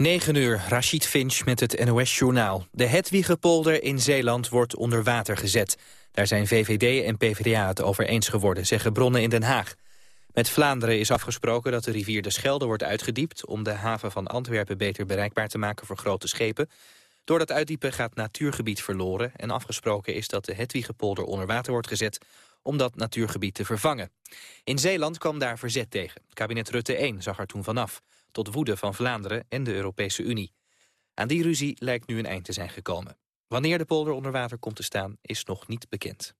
9 uur, Rashid Finch met het NOS-journaal. De Hedwiegepolder in Zeeland wordt onder water gezet. Daar zijn VVD en PvdA het over eens geworden, zeggen bronnen in Den Haag. Met Vlaanderen is afgesproken dat de rivier de Schelde wordt uitgediept... om de haven van Antwerpen beter bereikbaar te maken voor grote schepen. Door dat uitdiepen gaat natuurgebied verloren... en afgesproken is dat de Hedwiegepolder onder water wordt gezet... om dat natuurgebied te vervangen. In Zeeland kwam daar verzet tegen. Kabinet Rutte 1 zag er toen vanaf tot woede van Vlaanderen en de Europese Unie. Aan die ruzie lijkt nu een eind te zijn gekomen. Wanneer de polder onder water komt te staan is nog niet bekend.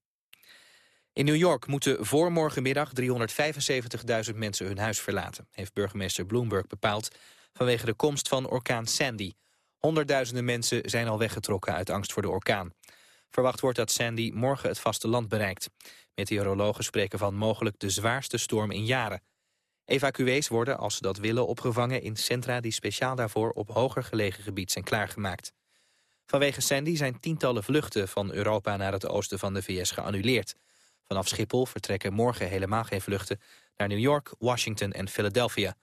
In New York moeten voor morgenmiddag 375.000 mensen hun huis verlaten... heeft burgemeester Bloomberg bepaald vanwege de komst van orkaan Sandy. Honderdduizenden mensen zijn al weggetrokken uit angst voor de orkaan. Verwacht wordt dat Sandy morgen het vasteland bereikt. Meteorologen spreken van mogelijk de zwaarste storm in jaren. Evacuees worden, als ze dat willen, opgevangen in centra die speciaal daarvoor op hoger gelegen gebied zijn klaargemaakt. Vanwege Sandy zijn tientallen vluchten van Europa naar het oosten van de VS geannuleerd. Vanaf Schiphol vertrekken morgen helemaal geen vluchten naar New York, Washington en Philadelphia.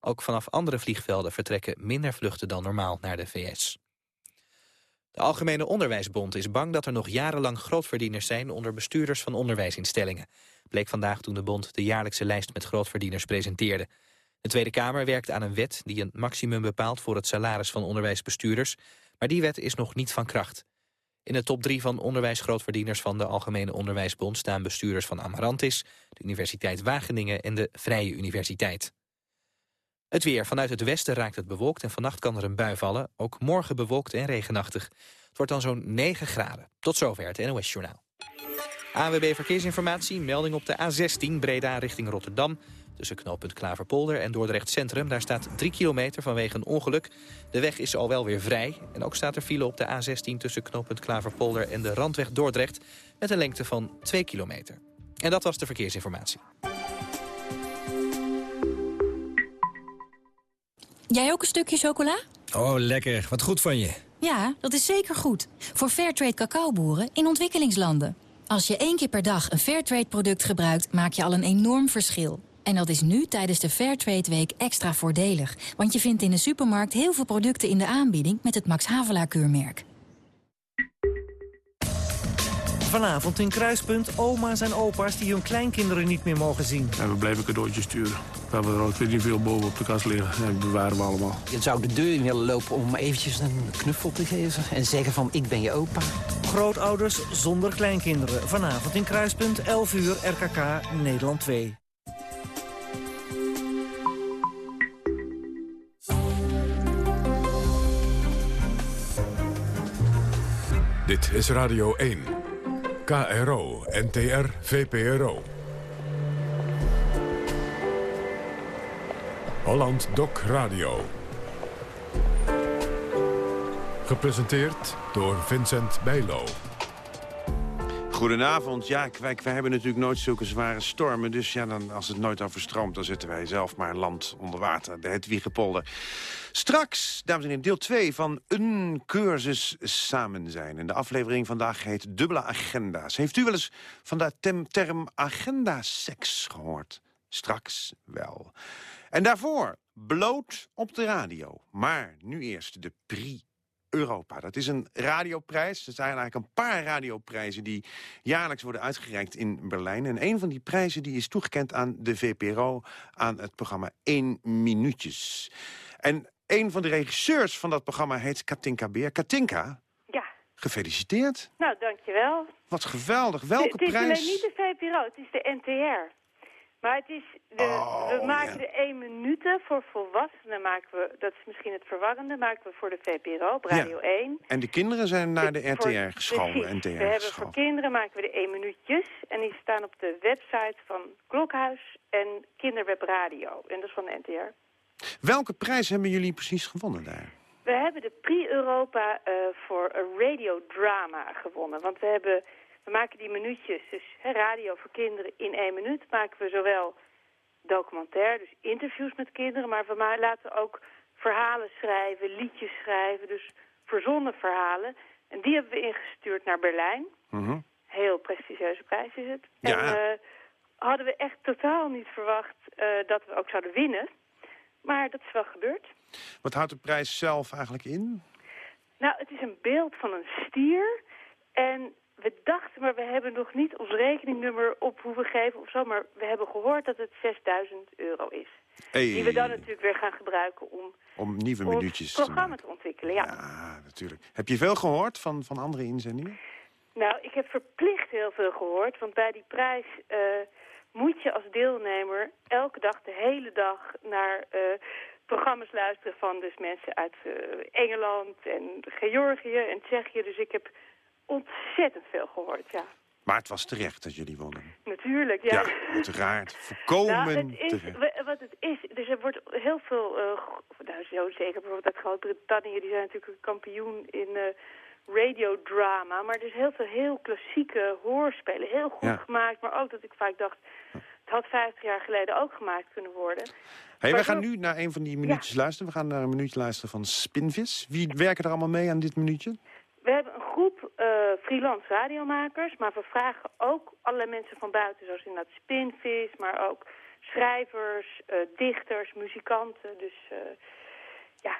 Ook vanaf andere vliegvelden vertrekken minder vluchten dan normaal naar de VS. De Algemene Onderwijsbond is bang dat er nog jarenlang grootverdieners zijn onder bestuurders van onderwijsinstellingen bleek vandaag toen de bond de jaarlijkse lijst met grootverdieners presenteerde. De Tweede Kamer werkt aan een wet die een maximum bepaalt voor het salaris van onderwijsbestuurders, maar die wet is nog niet van kracht. In de top drie van onderwijsgrootverdieners van de Algemene Onderwijsbond staan bestuurders van Amarantis, de Universiteit Wageningen en de Vrije Universiteit. Het weer. Vanuit het westen raakt het bewolkt en vannacht kan er een bui vallen. Ook morgen bewolkt en regenachtig. Het wordt dan zo'n 9 graden. Tot zover het NOS Journaal. AWB Verkeersinformatie, melding op de A16 Breda richting Rotterdam. Tussen knooppunt Klaverpolder en Dordrecht Centrum. Daar staat 3 kilometer vanwege een ongeluk. De weg is al wel weer vrij. En ook staat er file op de A16 tussen knooppunt Klaverpolder en de Randweg Dordrecht. Met een lengte van 2 kilometer. En dat was de verkeersinformatie. Jij ook een stukje chocola? Oh, lekker. Wat goed van je. Ja, dat is zeker goed. Voor Fairtrade cacaoboeren in ontwikkelingslanden. Als je één keer per dag een Fairtrade-product gebruikt, maak je al een enorm verschil. En dat is nu tijdens de Fairtrade Week extra voordelig. Want je vindt in de supermarkt heel veel producten in de aanbieding met het Max Havelaar-keurmerk. Vanavond in Kruispunt oma's en opa's die hun kleinkinderen niet meer mogen zien. En we bleven cadeautjes sturen. We hebben er ook niet veel boven op de kast liggen. En bewaren we allemaal. Je zou de deur in willen lopen om eventjes een knuffel te geven. En zeggen van ik ben je opa. Grootouders zonder kleinkinderen. Vanavond in Kruispunt, 11 uur, RKK, Nederland 2. Dit is Radio 1. KRO, NTR, VPRO. Holland Doc Radio. Gepresenteerd door Vincent Bijlo. Goedenavond. Ja, wij, wij hebben natuurlijk nooit zulke zware stormen. Dus ja, dan, als het nooit overstroomt, dan zetten wij zelf maar land onder water. De Hedwiegepolder. Straks, dames en heren, deel 2 van een cursus samen zijn. En de aflevering vandaag heet Dubbele Agenda's. Heeft u wel eens van de term agenda-seks gehoord? Straks wel. En daarvoor bloot op de radio. Maar nu eerst de Prix Europa. Dat is een radioprijs. Er zijn eigenlijk een paar radioprijzen die jaarlijks worden uitgereikt in Berlijn. En een van die prijzen die is toegekend aan de VPRO, aan het programma 1 Minuutjes. En een van de regisseurs van dat programma heet Katinka Beer. Katinka? Ja. Gefeliciteerd. Nou, dankjewel. Wat geweldig. Welke prijs? Het is alleen niet de VPRO, het is de NTR. Maar het is de, Oh, we maken de één minuten voor volwassenen, maken we, dat is misschien het verwarrende, maken we voor de VPRO op Radio 1. En de kinderen zijn naar de Voor- RTR geschoven. we hebben voor kinderen maken we de één minuutjes. En die staan op de website van Klokhuis en Kinderweb Radio. En dat is van de NTR. Welke prijs hebben jullie precies gewonnen daar? We hebben de Prix Europa eh, voor een radiodrama gewonnen. Want we, hebben, we maken die minuutjes, dus hè, radio voor kinderen in één minuut... maken we zowel documentaire, dus interviews met kinderen... maar we laten ook verhalen schrijven, liedjes schrijven, dus verzonnen verhalen. En die hebben we ingestuurd naar Berlijn. Mhm. Heel prestigieuze prijs is het. Ja. En eh, hadden we echt totaal niet verwacht eh, dat we ook zouden winnen. Maar dat is wel gebeurd. Wat houdt de prijs zelf eigenlijk in? Nou, het is een beeld van een stier. En we dachten, maar we hebben nog niet ons rekeningnummer op hoeven geven of zo. Maar we hebben gehoord dat het 6000 euro is. Hey. Die we dan natuurlijk weer gaan gebruiken om Om nieuwe minuutjes te programma te ontwikkelen. Ja. Ja, natuurlijk. Heb je veel gehoord van, van andere inzendingen? Nou, ik heb verplicht heel veel gehoord. Want bij die prijs eh, moet je als deelnemer elke dag, de hele dag, naar eh, programma's luisteren van dus mensen uit eh, Engeland en Georgië en Tsjechië. Dus ik heb ontzettend veel gehoord, ja. Maar het was terecht dat jullie wonnen. Natuurlijk, ja. Ja, uiteraard. Volkomen Nou, het is, terecht. wa- wat het is, dus er wordt heel veel, go- nou zo zeker bijvoorbeeld uit Groot-Brittannië, die zijn natuurlijk een kampioen in eh, radiodrama, maar er is heel veel heel klassieke hoorspelen, heel goed Ja. gemaakt, maar ook dat ik vaak dacht, het had 50 jaar geleden ook gemaakt kunnen worden. Hey, we gaan nu naar een van die minuutjes luisteren. We gaan naar een minuutje luisteren van Spinvis. Wie werken er allemaal mee aan dit minuutje? We hebben een groep freelance radiomakers, maar we vragen ook allerlei mensen van buiten, zoals inderdaad Spinvis, maar ook schrijvers, eh, dichters, muzikanten. Dus eh, ja,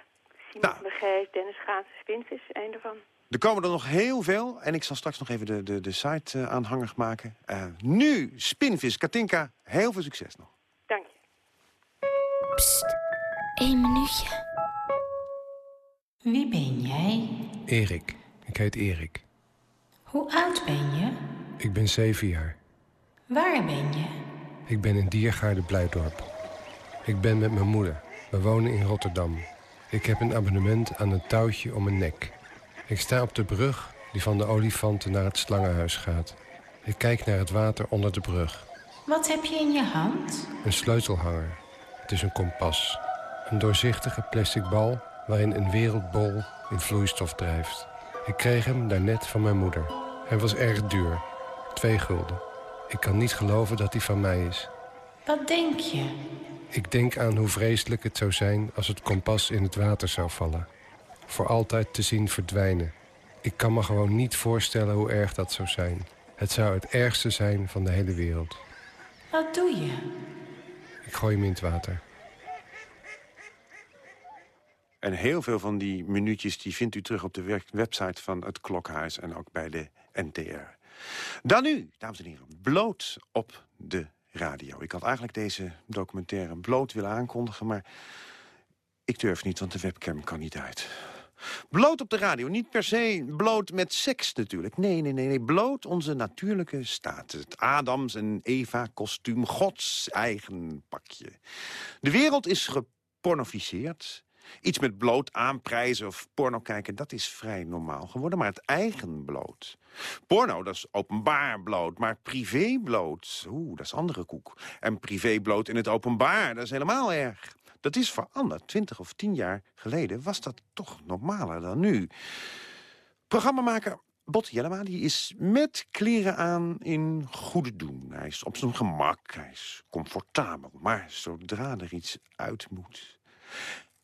Simon Nou. van der Geest, Dennis Gaans, Spinvis, één ervan. Er komen er nog heel veel. En ik zal straks nog even de, de, de site eh, aanhangig maken. Eh, nu, Spinvis, Katinka, heel veel succes nog. Dank je. Psst, één minuutje. Wie ben jij? Erik. Ik heet Erik. Hoe oud ben je? Ik ben zeven jaar. Waar ben je? Ik ben in Diergaarde Blijdorp. Ik ben met mijn moeder. We wonen in Rotterdam. Ik heb een abonnement aan een touwtje om mijn nek. Ik sta op de brug die van de olifanten naar het slangenhuis gaat. Ik kijk naar het water onder de brug. Wat heb je in je hand? Een sleutelhanger. Het is een kompas. Een doorzichtige plastic bal waarin een wereldbol in vloeistof drijft. Ik kreeg hem daarnet van mijn moeder. Hij was erg duur. Twee gulden. Ik kan niet geloven dat hij van mij is. Wat denk je? Ik denk aan hoe vreselijk het zou zijn als het kompas in het water zou vallen. Voor altijd te zien verdwijnen. Ik kan me gewoon niet voorstellen hoe erg dat zou zijn. Het zou het ergste zijn van de hele wereld. Wat doe je? Ik gooi hem in het water. En heel veel van die minuutjes die vindt u terug op de website van het Klokhuis... en ook bij de NTR. Dan nu, dames en heren, bloot op de radio. Ik had eigenlijk deze documentaire bloot willen aankondigen... maar ik durf niet, want de webcam kan niet uit. Bloot op de radio, niet per se bloot met seks natuurlijk. Nee, nee, nee, nee, bloot onze natuurlijke staat. Het Adams en Eva-kostuum, Gods eigen pakje. De wereld is gepornoficeerd. Iets met bloot aanprijzen of porno kijken, dat is vrij normaal geworden. Maar het eigen bloot. Porno, dat is openbaar bloot, maar privé bloot, oeh, dat is andere koek. En privé bloot in het openbaar, dat is helemaal erg. Dat is veranderd. Twintig of tien jaar geleden was dat toch normaler dan nu. Programmamaker Bot Jellema die is met kleren aan in goede doen. Hij is op zijn gemak, hij is comfortabel. Maar zodra er iets uit moet...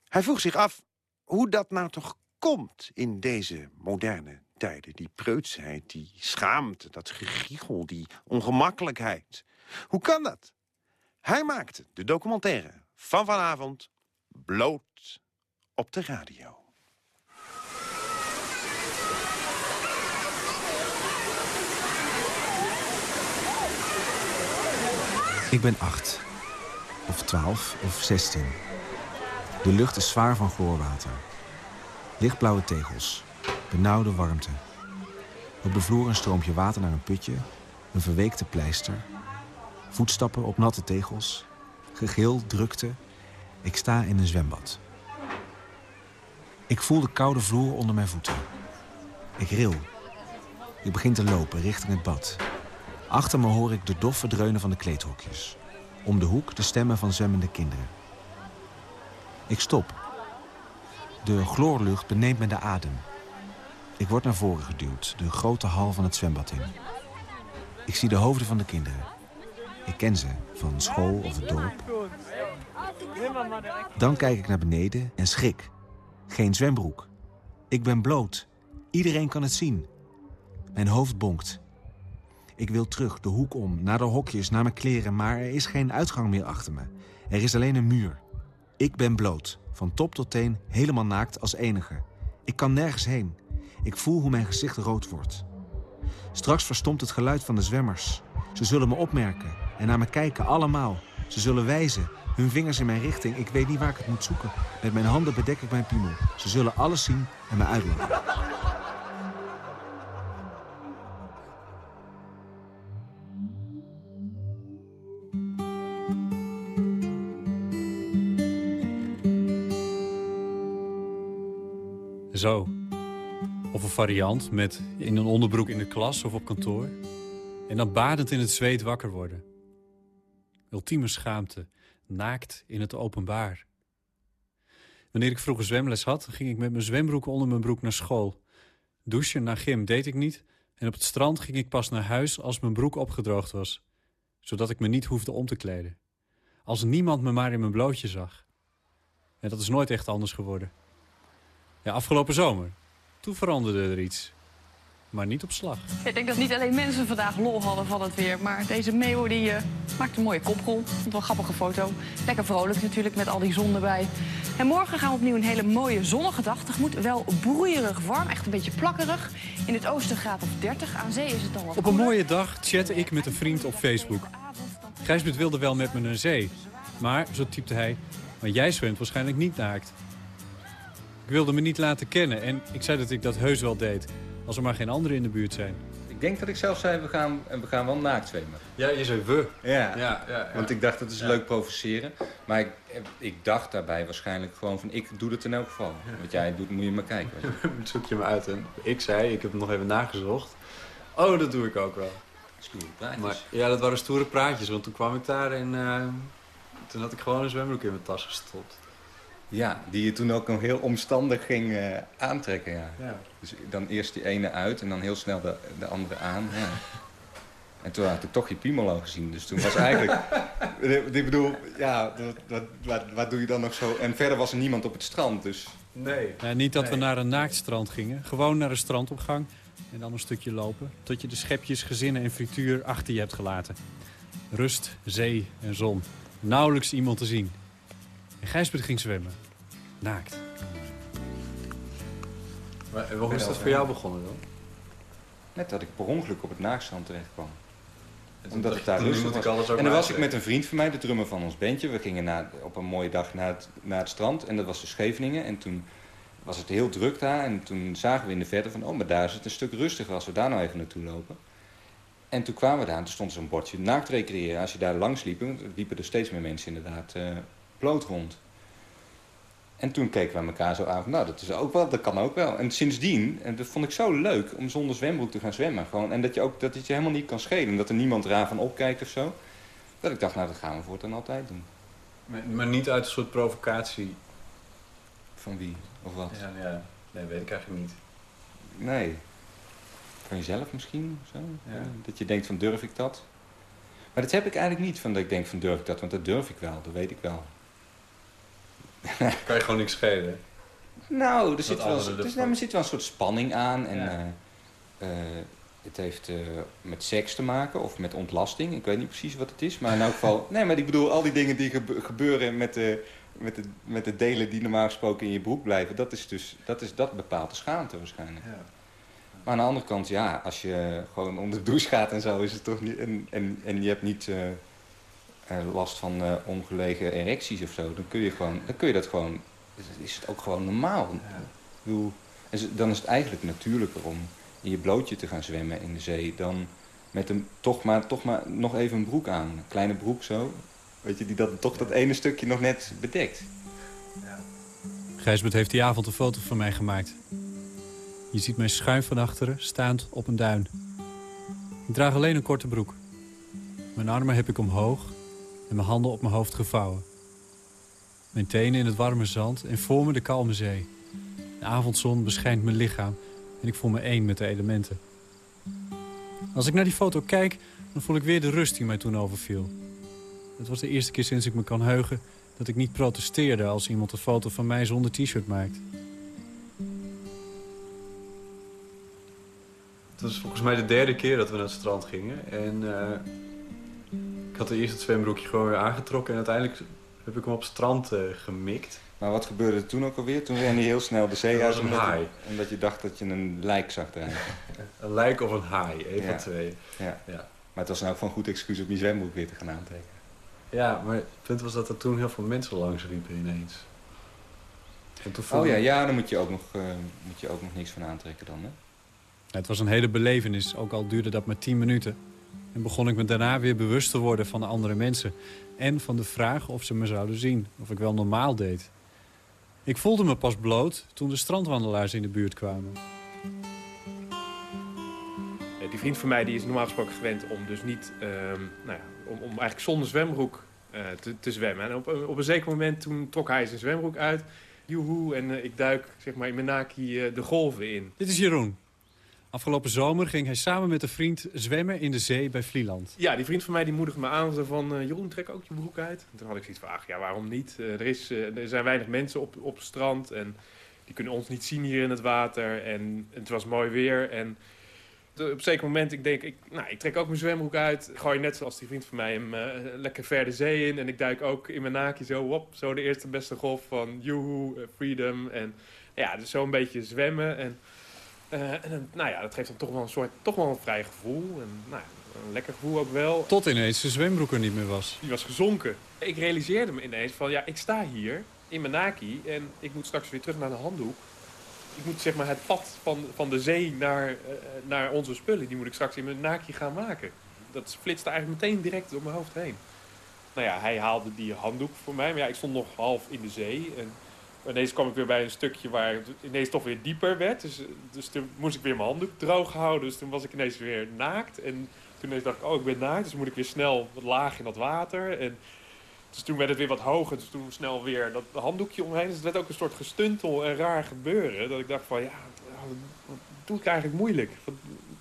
Hij vroeg zich af hoe dat nou toch komt in deze moderne tijden. Die preutsheid, die schaamte, dat gegiegel, die ongemakkelijkheid. Hoe kan dat? Hij maakte de documentaire van vanavond bloot op de radio. Ik ben acht. Of twaalf of zestien. De lucht is zwaar van chloorwater. Lichtblauwe tegels. Benauwde warmte. Op de vloer een stroompje water naar een putje. Een verweekte pleister. Voetstappen op natte tegels. Gegil, drukte. Ik sta in een zwembad. Ik voel de koude vloer onder mijn voeten. Ik ril. Ik begin te lopen richting het bad. Achter me hoor ik de doffe dreunen van de kleedhokjes. Om de hoek de stemmen van zwemmende kinderen. Ik stop. De chloorlucht beneemt me de adem. Ik word naar voren geduwd, de grote hal van het zwembad in. Ik zie de hoofden van de kinderen. Ik ken ze, van school of het dorp. Dan kijk ik naar beneden en schrik. Geen zwembroek. Ik ben bloot. Iedereen kan het zien. Mijn hoofd bonkt. Ik wil terug, de hoek om, naar de hokjes, naar mijn kleren... maar er is geen uitgang meer achter me. Er is alleen een muur. Ik ben bloot, van top tot teen, helemaal naakt als enige. Ik kan nergens heen. Ik voel hoe mijn gezicht rood wordt. Straks verstomt het geluid van de zwemmers. Ze zullen me opmerken en naar me kijken, allemaal. Ze zullen wijzen, hun vingers in mijn richting. Ik weet niet waar ik het moet zoeken. Met mijn handen bedek ik mijn piemel. Ze zullen alles zien en me uitlachen. Zo. Of een variant met in een onderbroek in de klas of op kantoor. En dan badend in het zweet wakker worden. Ultieme schaamte. Naakt in het openbaar. Wanneer ik vroeger zwemles had, ging ik met mijn zwembroek onder mijn broek naar school. Douchen naar gym deed ik niet. En op het strand ging ik pas naar huis als mijn broek opgedroogd was. Zodat ik me niet hoefde om te kleden. Als niemand me maar in mijn blootje zag. En dat is nooit echt anders geworden. Ja, afgelopen zomer. Toen veranderde er iets. Maar niet op slag. Ik denk dat niet alleen mensen vandaag lol hadden van het weer. Maar deze meeuw die, eh, maakt een mooie koprol. Vond wel een grappige foto. Lekker vrolijk natuurlijk met al die zon erbij. En morgen gaan we opnieuw een hele mooie zonnige dag tegemoet. Wel broeierig warm, echt een beetje plakkerig. In het oosten gaat op 30. Aan zee is het dan wat Op een mooie dag chatte ik met een vriend op Facebook. Gijsbert wilde wel met me naar zee. Maar, zo typte hij, maar jij zwemt waarschijnlijk niet naakt. Ik wilde me niet laten kennen en ik zei dat ik dat heus wel deed. Als er maar geen anderen in de buurt zijn. Ik denk dat ik zelf zei, we gaan, we gaan wel naakt zwemmen. Ja, je zei we. Ja, Ja, ja, ja. want ik dacht dat is leuk provoceren. Maar ik, ik dacht daarbij waarschijnlijk gewoon van, ik doe het in elk geval. Wat jij doet, moet je maar kijken. weet. Zoek je me uit en ik zei, ik heb het nog even nagezocht. Oh, dat doe ik ook wel. Stoere praatjes. Maar, ja, dat waren stoere praatjes, want toen kwam ik daar en eh, toen had ik gewoon een zwembroek in mijn tas gestopt. Ja, die je toen ook nog heel omstandig ging eh, aantrekken, ja. Ja. Dus dan eerst die ene uit en dan heel snel de, de andere aan. Ja. En toen had ik toch je piemel al gezien. Dus toen was eigenlijk... ik bedoel, ja, wat, wat, wat, wat doe je dan nog zo? En verder was er niemand op het strand, dus... Nee. niet dat we naar een naaktstrand gingen. Gewoon naar een strandopgang en dan een stukje lopen. Tot je de schepjes, gezinnen en frituur achter je hebt gelaten. Rust, zee en zon. Nauwelijks iemand te zien. En Gijsbert ging zwemmen. Naakt. Maar waarom is dat voor jou begonnen dan? Net dat ik per ongeluk op het naakstrand terecht kwam. toen Omdat ik daar rustig was. En dan was ik met een vriend van mij, de drummer van ons bandje. We gingen naar, op een mooie dag naar het, naar het strand. En dat was de Scheveningen. En toen was het heel druk daar. En toen zagen we in de verte van... oh, maar daar is het een stuk rustiger als we daar nou even naartoe lopen. En toen kwamen we daar en toen stond zo'n bordje naakt recreëren. Als je daar langs liep, liepen er steeds meer mensen inderdaad eh, bloot rond. En toen keken we elkaar zo aan van, nou, dat, is ook wel, dat kan ook wel. En sindsdien, en dat vond ik zo leuk om zonder zwembroek te gaan zwemmen. Gewoon, en dat je ook dat het je helemaal niet kan schelen. Dat er niemand raar van opkijkt of zo. Dat ik dacht, nou, dat gaan we voortaan altijd doen. Maar, maar niet uit een soort provocatie. Van wie of wat? Ja, ja. Nee, weet ik eigenlijk niet. Nee. Van jezelf misschien? Zo? Ja. Dat je denkt van, durf ik dat? Maar dat heb ik eigenlijk niet, van dat ik denk van, durf ik dat? Want dat durf ik wel, dat weet ik wel. Kan je gewoon niks schelen. Nou, er zit, wel, anderen er, nou, er zit wel een soort spanning aan. En, Ja. eh, eh, het heeft eh, met seks te maken of met ontlasting. Ik weet niet precies wat het is. Maar in elk geval... Nee, maar ik bedoel, al die dingen die gebe- gebeuren met de, met, de, met de delen die normaal gesproken in je broek blijven... dat, is dus, dat, is, dat bepaalt de schaamte waarschijnlijk. Maar aan de andere kant, ja, als je gewoon onder de douche gaat en zo... Is het toch niet, en, en, en je hebt niet last van eh, ongelegen erecties of zo... dan kun je, gewoon, dan kun je dat gewoon... Is, is het ook gewoon normaal. Ik bedoel, dan is het eigenlijk natuurlijker om in je blootje te gaan zwemmen in de zee... dan met een, toch, maar, toch maar nog even een broek aan. Een kleine broek zo. Weet je, die dat, toch dat ene stukje nog net bedekt. Gijsbert heeft die avond een foto van mij gemaakt. Je ziet mij schuin van achteren, staand op een duin. Ik draag alleen een korte broek. Mijn armen heb ik omhoog en mijn handen op mijn hoofd gevouwen. Mijn tenen in het warme zand en voor me de kalme zee. De avondzon beschijnt mijn lichaam en ik voel me één met de elementen. Als ik naar die foto kijk, dan voel ik weer de rust die mij toen overviel. Het was de eerste keer sinds ik me kan heugen dat ik niet protesteerde als iemand een foto van mij zonder t-shirt maakt. Het was volgens mij de derde keer dat we naar het strand gingen. En eh, had eerst het zwembroekje gewoon weer aangetrokken. En uiteindelijk heb ik hem op het strand uh, gemikt. Maar wat gebeurde er toen ook alweer? Toen ren je heel snel de zee uit. een omdat, haai. Je, omdat je dacht dat je een lijk zag drijven. een lijk of een haai, één Ja. van twee. Ja. Ja. Maar het was nou ook van een goed excuus om je zwembroek weer te gaan aantrekken. Ja, maar het punt was dat er toen heel veel mensen langs liepen ineens. En toen Oh ja, ik- ja, daar moet je, ook nog, eh, moet je ook nog niks van aantrekken dan, hè? Het was een hele belevenis, ook al duurde dat maar 10 minuten. En begon ik me daarna weer bewust te worden van de andere mensen. En van de vraag of ze me zouden zien, of ik wel normaal deed. Ik voelde me pas bloot toen de strandwandelaars in de buurt kwamen. Eh, Die vriend van mij die is normaal gesproken gewend om dus niet, ehm, nou ja, om, om eigenlijk zonder zwembroek eh, te, te zwemmen. En op, een- op een zeker moment toen trok hij zijn zwembroek uit. Joehoe, en eh, ik duik zeg maar in mijn naki de golven in. Dit is Jeroen. Afgelopen zomer ging hij samen met een vriend zwemmen in de zee bij Vlieland. Ja, die vriend van mij die moedigde me aan van... eh, Jeroen, trek ook je broek uit. En toen had ik zoiets van, ja, waarom niet? Eh, er, is, eh, er zijn weinig mensen op, op het strand en die kunnen ons niet zien hier in het water. En het was mooi weer en op een zeker moment, ik denk, ik, nou, ik trek ook mijn zwembroek uit. Ik gooi net zoals die vriend van mij hem lekker ver de zee in. En ik duik ook in mijn naakje zo, wop, zo de eerste beste golf van joehoe, eh, freedom. En ja, dus zo een beetje zwemmen. En, eh, en dan, nou ja, dat geeft dan toch wel een soort, toch wel een vrij gevoel. En nou, ja, een lekker gevoel ook wel. Tot ineens de zwembroek er niet meer was. Die was gezonken. Ik realiseerde me ineens van, ja, ik sta hier in mijn naki en ik moet straks weer terug naar de handdoek. Ik moet zeg maar het pad van, van de zee naar, eh, naar onze spullen, die moet ik straks in mijn naki gaan maken. Dat flitste eigenlijk meteen direct door mijn hoofd heen. Nou ja, hij haalde die handdoek voor mij, maar ja, ik stond nog half in de zee. En ineens kwam ik weer bij een stukje waar het ineens toch weer dieper werd. Dus, dus toen moest ik weer mijn handdoek droog houden. Dus toen was ik ineens weer naakt. En toen dacht ik, oh, ik ben naakt. Dus moet ik weer snel wat laag in dat water. En dus toen werd het weer wat hoger. Dus toen snel weer dat handdoekje omheen. Dus het werd ook een soort gestuntel en raar gebeuren. Dat ik dacht van, ja, wat doe ik eigenlijk moeilijk?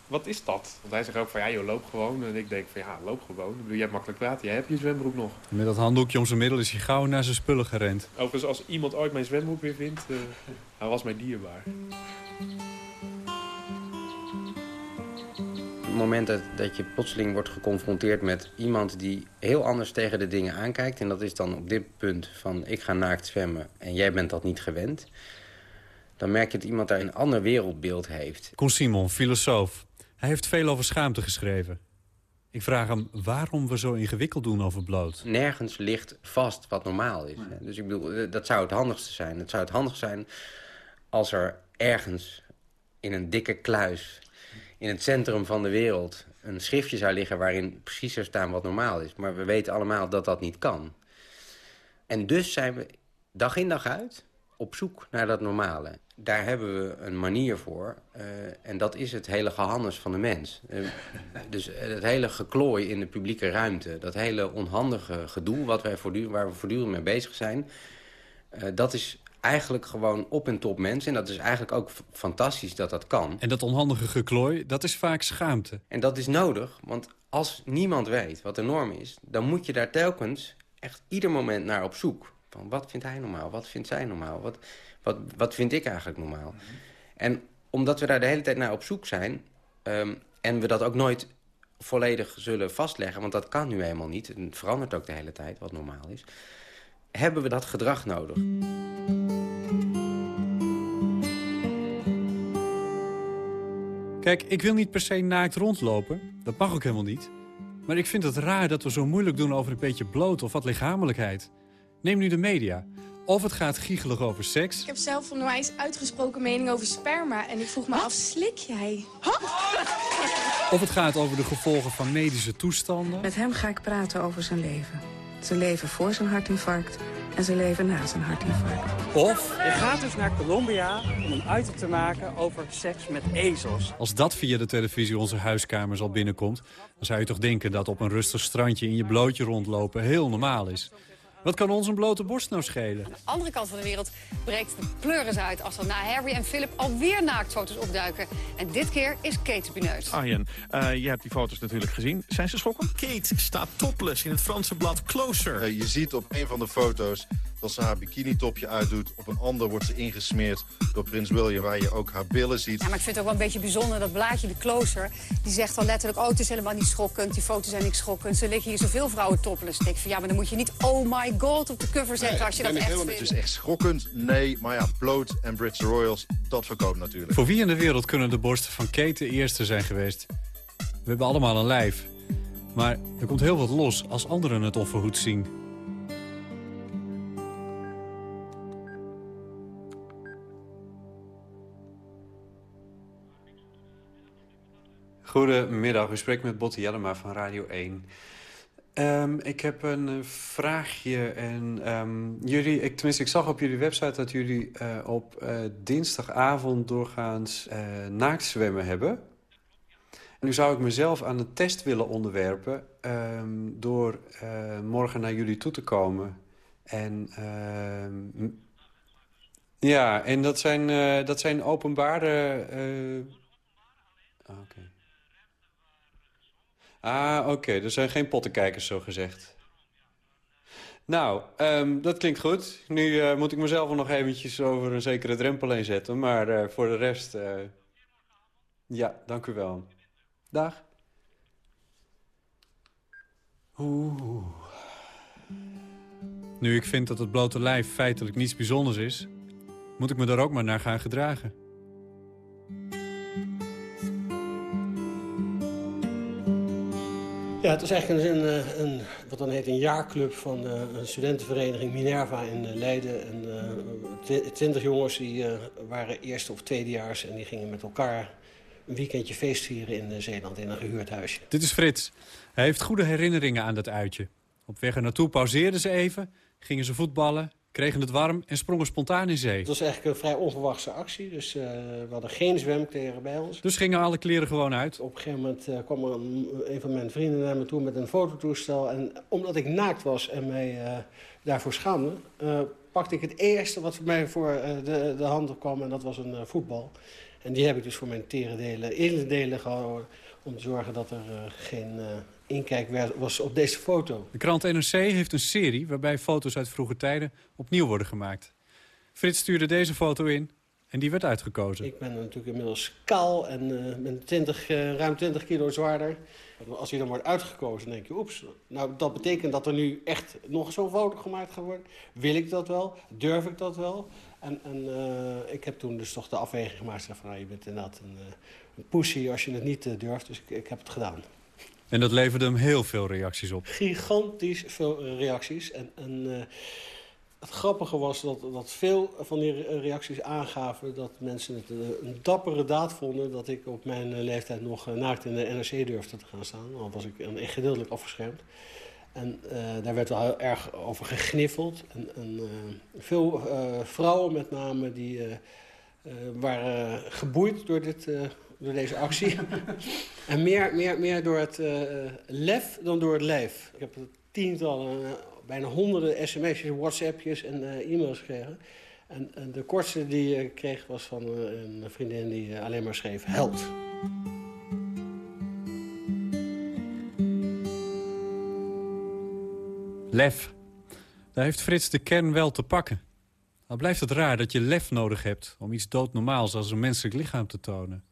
Wat is dat? Want hij zegt ook van, ja joh, loop gewoon. En ik denk van, ja, loop gewoon. Ik bedoel, jij hebt makkelijk water. Jij hebt je zwembroek nog. Met dat handdoekje om zijn middel is hij gauw naar zijn spullen gerend. Overigens, als iemand ooit mijn zwembroek weer vindt, eh, hij was mij dierbaar. Het moment dat, dat je plotseling wordt geconfronteerd met iemand die heel anders tegen de dingen aankijkt... en dat is dan op dit punt van ik ga naakt zwemmen en jij bent dat niet gewend... dan merk je dat iemand daar een ander wereldbeeld heeft. Koen Simon, filosoof. Hij heeft veel over schaamte geschreven. Ik vraag hem waarom we zo ingewikkeld doen over bloot. Nergens ligt vast wat normaal is. hè. Dus ik bedoel, eh, dat zou het handigste zijn. Het zou het handig zijn als er ergens in een dikke kluis... in het centrum van de wereld een schriftje zou liggen... waarin precies zou staan wat normaal is. Maar we weten allemaal dat dat niet kan. En dus zijn we dag in dag uit op zoek naar dat normale. Daar hebben we een manier voor. eh, en dat is het hele gehannes van de mens. Eh, dus eh, het hele geklooi in de publieke ruimte... dat hele onhandige gedoe wat wij voortdurend, waar we voortdurend mee bezig zijn... eh, dat is eigenlijk gewoon op en top mens. En dat is eigenlijk ook fantastisch dat dat kan. En dat onhandige geklooi, dat is vaak schaamte. En dat is nodig, want als niemand weet wat de norm is... dan moet je daar telkens echt ieder moment naar op zoek. Van wat vindt hij normaal? Wat vindt zij normaal? Wat, wat, wat vind ik eigenlijk normaal? En omdat we daar de hele tijd naar op zoek zijn... ehm, en we dat ook nooit volledig zullen vastleggen... want dat kan nu eenmaal niet, en het verandert ook de hele tijd wat normaal is... hebben we dat gedrag nodig. Kijk, ik wil niet per se naakt rondlopen. Dat mag ook helemaal niet. Maar ik vind het raar dat we zo moeilijk doen over een beetje bloot of wat lichamelijkheid. Neem nu de media. Of het gaat giechelig over seks. Ik heb zelf een onwijs uitgesproken mening over sperma. En ik vroeg me af, slik jij? Of het gaat over de gevolgen van medische toestanden. Met hem ga ik praten over zijn leven. Zijn leven voor zijn hartinfarct en zijn leven na zijn hartinfarct. Of Je gaat dus naar Colombia om een uiting te maken over seks met ezels. als dat via de televisie onze huiskamer al binnenkomt... dan zou je toch denken dat op een rustig strandje in je blootje rondlopen heel normaal is. Wat kan ons een blote borst nou schelen? de andere kant van de wereld breekt de pleuris uit... als er na Harry en Philip alweer naaktfoto's opduiken. En dit keer is Kate Pineut. Arjen, eh je hebt die foto's natuurlijk gezien. Zijn ze schokkend? Kate staat topless in het Franse blad Closer. je ziet op een van de foto's dat ze haar bikinitopje uitdoet. Op een ander wordt ze ingesmeerd door prins William, waar je ook haar billen ziet. Ja, maar ik vind het ook wel een beetje bijzonder dat Blaadje de Klooster... die zegt dan letterlijk, oh, het is helemaal niet schokkend. Die foto's zijn niks schokkend. Ze liggen hier zoveel vrouwen topless. Ik denk van, ja, maar dan moet je niet oh my god op de cover zetten... als je dat echt helemaal, vindt. Het is echt schokkend, nee. Maar ja, bloot en British Royals, dat verkoopt natuurlijk. Voor wie in de wereld kunnen de borsten van Kate de eerste zijn geweest? We hebben allemaal een lijf. Maar er komt heel wat los als anderen het onverhoed zien. Goedemiddag, u spreekt met Botte Jellema van Radio 1. Ehm, ik heb een eh, vraagje. En, ehm, jullie, ik, tenminste, ik zag op jullie website dat jullie eh, op eh, dinsdagavond doorgaans uh, naaktzwemmen hebben. En nu zou ik mezelf aan de test willen onderwerpen... ehm, door morgen naar jullie toe te komen. En ja, en dat zijn, dat zijn openbare... eh, ah, Oké. Er zijn geen pottenkijkers, zo gezegd. Nou, ehm, dat klinkt goed. Nu eh, moet ik mezelf nog eventjes over een zekere drempel heen zetten. Maar eh, voor de rest... eh, ja, dank u wel. Dag. Oeh. Nu ik vind dat het blote lijf feitelijk niets bijzonders is... moet ik me daar ook maar naar gaan gedragen. Ja, het is eigenlijk een, een, een wat dan heet een jaarclub van eh, een studentenvereniging Minerva in eh, Leiden. En eh, twintig jongens die eh, waren eerste of tweedejaars en die gingen met elkaar een weekendje feestvieren in eh, Zeeland in een gehuurd huisje. Dit is Frits. Hij heeft goede herinneringen aan dat uitje. Op weg er naartoe pauzeerden ze even, gingen ze voetballen, kregen het warm en sprongen spontaan in zee. Het was eigenlijk een vrij onverwachte actie, dus eh, we hadden geen zwemkleren bij ons. Dus gingen alle kleren gewoon uit? Op een gegeven moment eh, kwam er een, een van mijn vrienden naar me toe met een fototoestel. En omdat ik naakt was en mij eh, daarvoor schaamde, pakte ik het eerste wat mij voor de, de handen kwam en dat was een voetbal. En die heb ik dus voor mijn tere delen, delen gehouden om te zorgen dat er geen inkijk werd- was op deze foto. De krant NRC heeft een serie waarbij foto's uit vroege tijden opnieuw worden gemaakt. Frits stuurde deze foto in en die werd uitgekozen. Ik ben natuurlijk inmiddels kaal en eh, ben 20, eh, ruim 20 kilo zwaarder. Als hij dan wordt uitgekozen, denk je, oeps. Nou, dat betekent dat er nu echt nog zo'n foto gemaakt gaat worden. Wil ik dat wel? Durf ik dat wel? En, en eh, ik heb toen dus toch de afweging gemaakt. Van, nou, je bent inderdaad een, een pussy als je het niet durft. Dus ik, ik heb het gedaan. En dat leverde hem heel veel reacties op. Gigantisch veel eh, reacties. En, en eh, het grappige was dat, dat veel van die re- reacties aangaven... dat mensen het een, een dappere daad vonden... dat ik op mijn eh, leeftijd nog eh, naakt in de NRC durfde te gaan staan. Al was ik gedeeltelijk afgeschermd. En eh, daar werd wel heel erg over gegniffeld. En, eh, veel eh, vrouwen met name die eh, eh, waren geboeid door, dit, eh, door deze actie. en meer, meer, meer door het eh, lef dan door het lijf. Ik heb tientallen, eh, bijna honderden sms'jes, whatsappjes en eh, e-mails gekregen. En, en de kortste die ik kreeg was van een vriendin die alleen maar schreef held. Lef. Daar heeft Frits de kern wel te pakken. Al blijft het raar dat je lef nodig hebt om iets doodnormaals als een menselijk lichaam te tonen.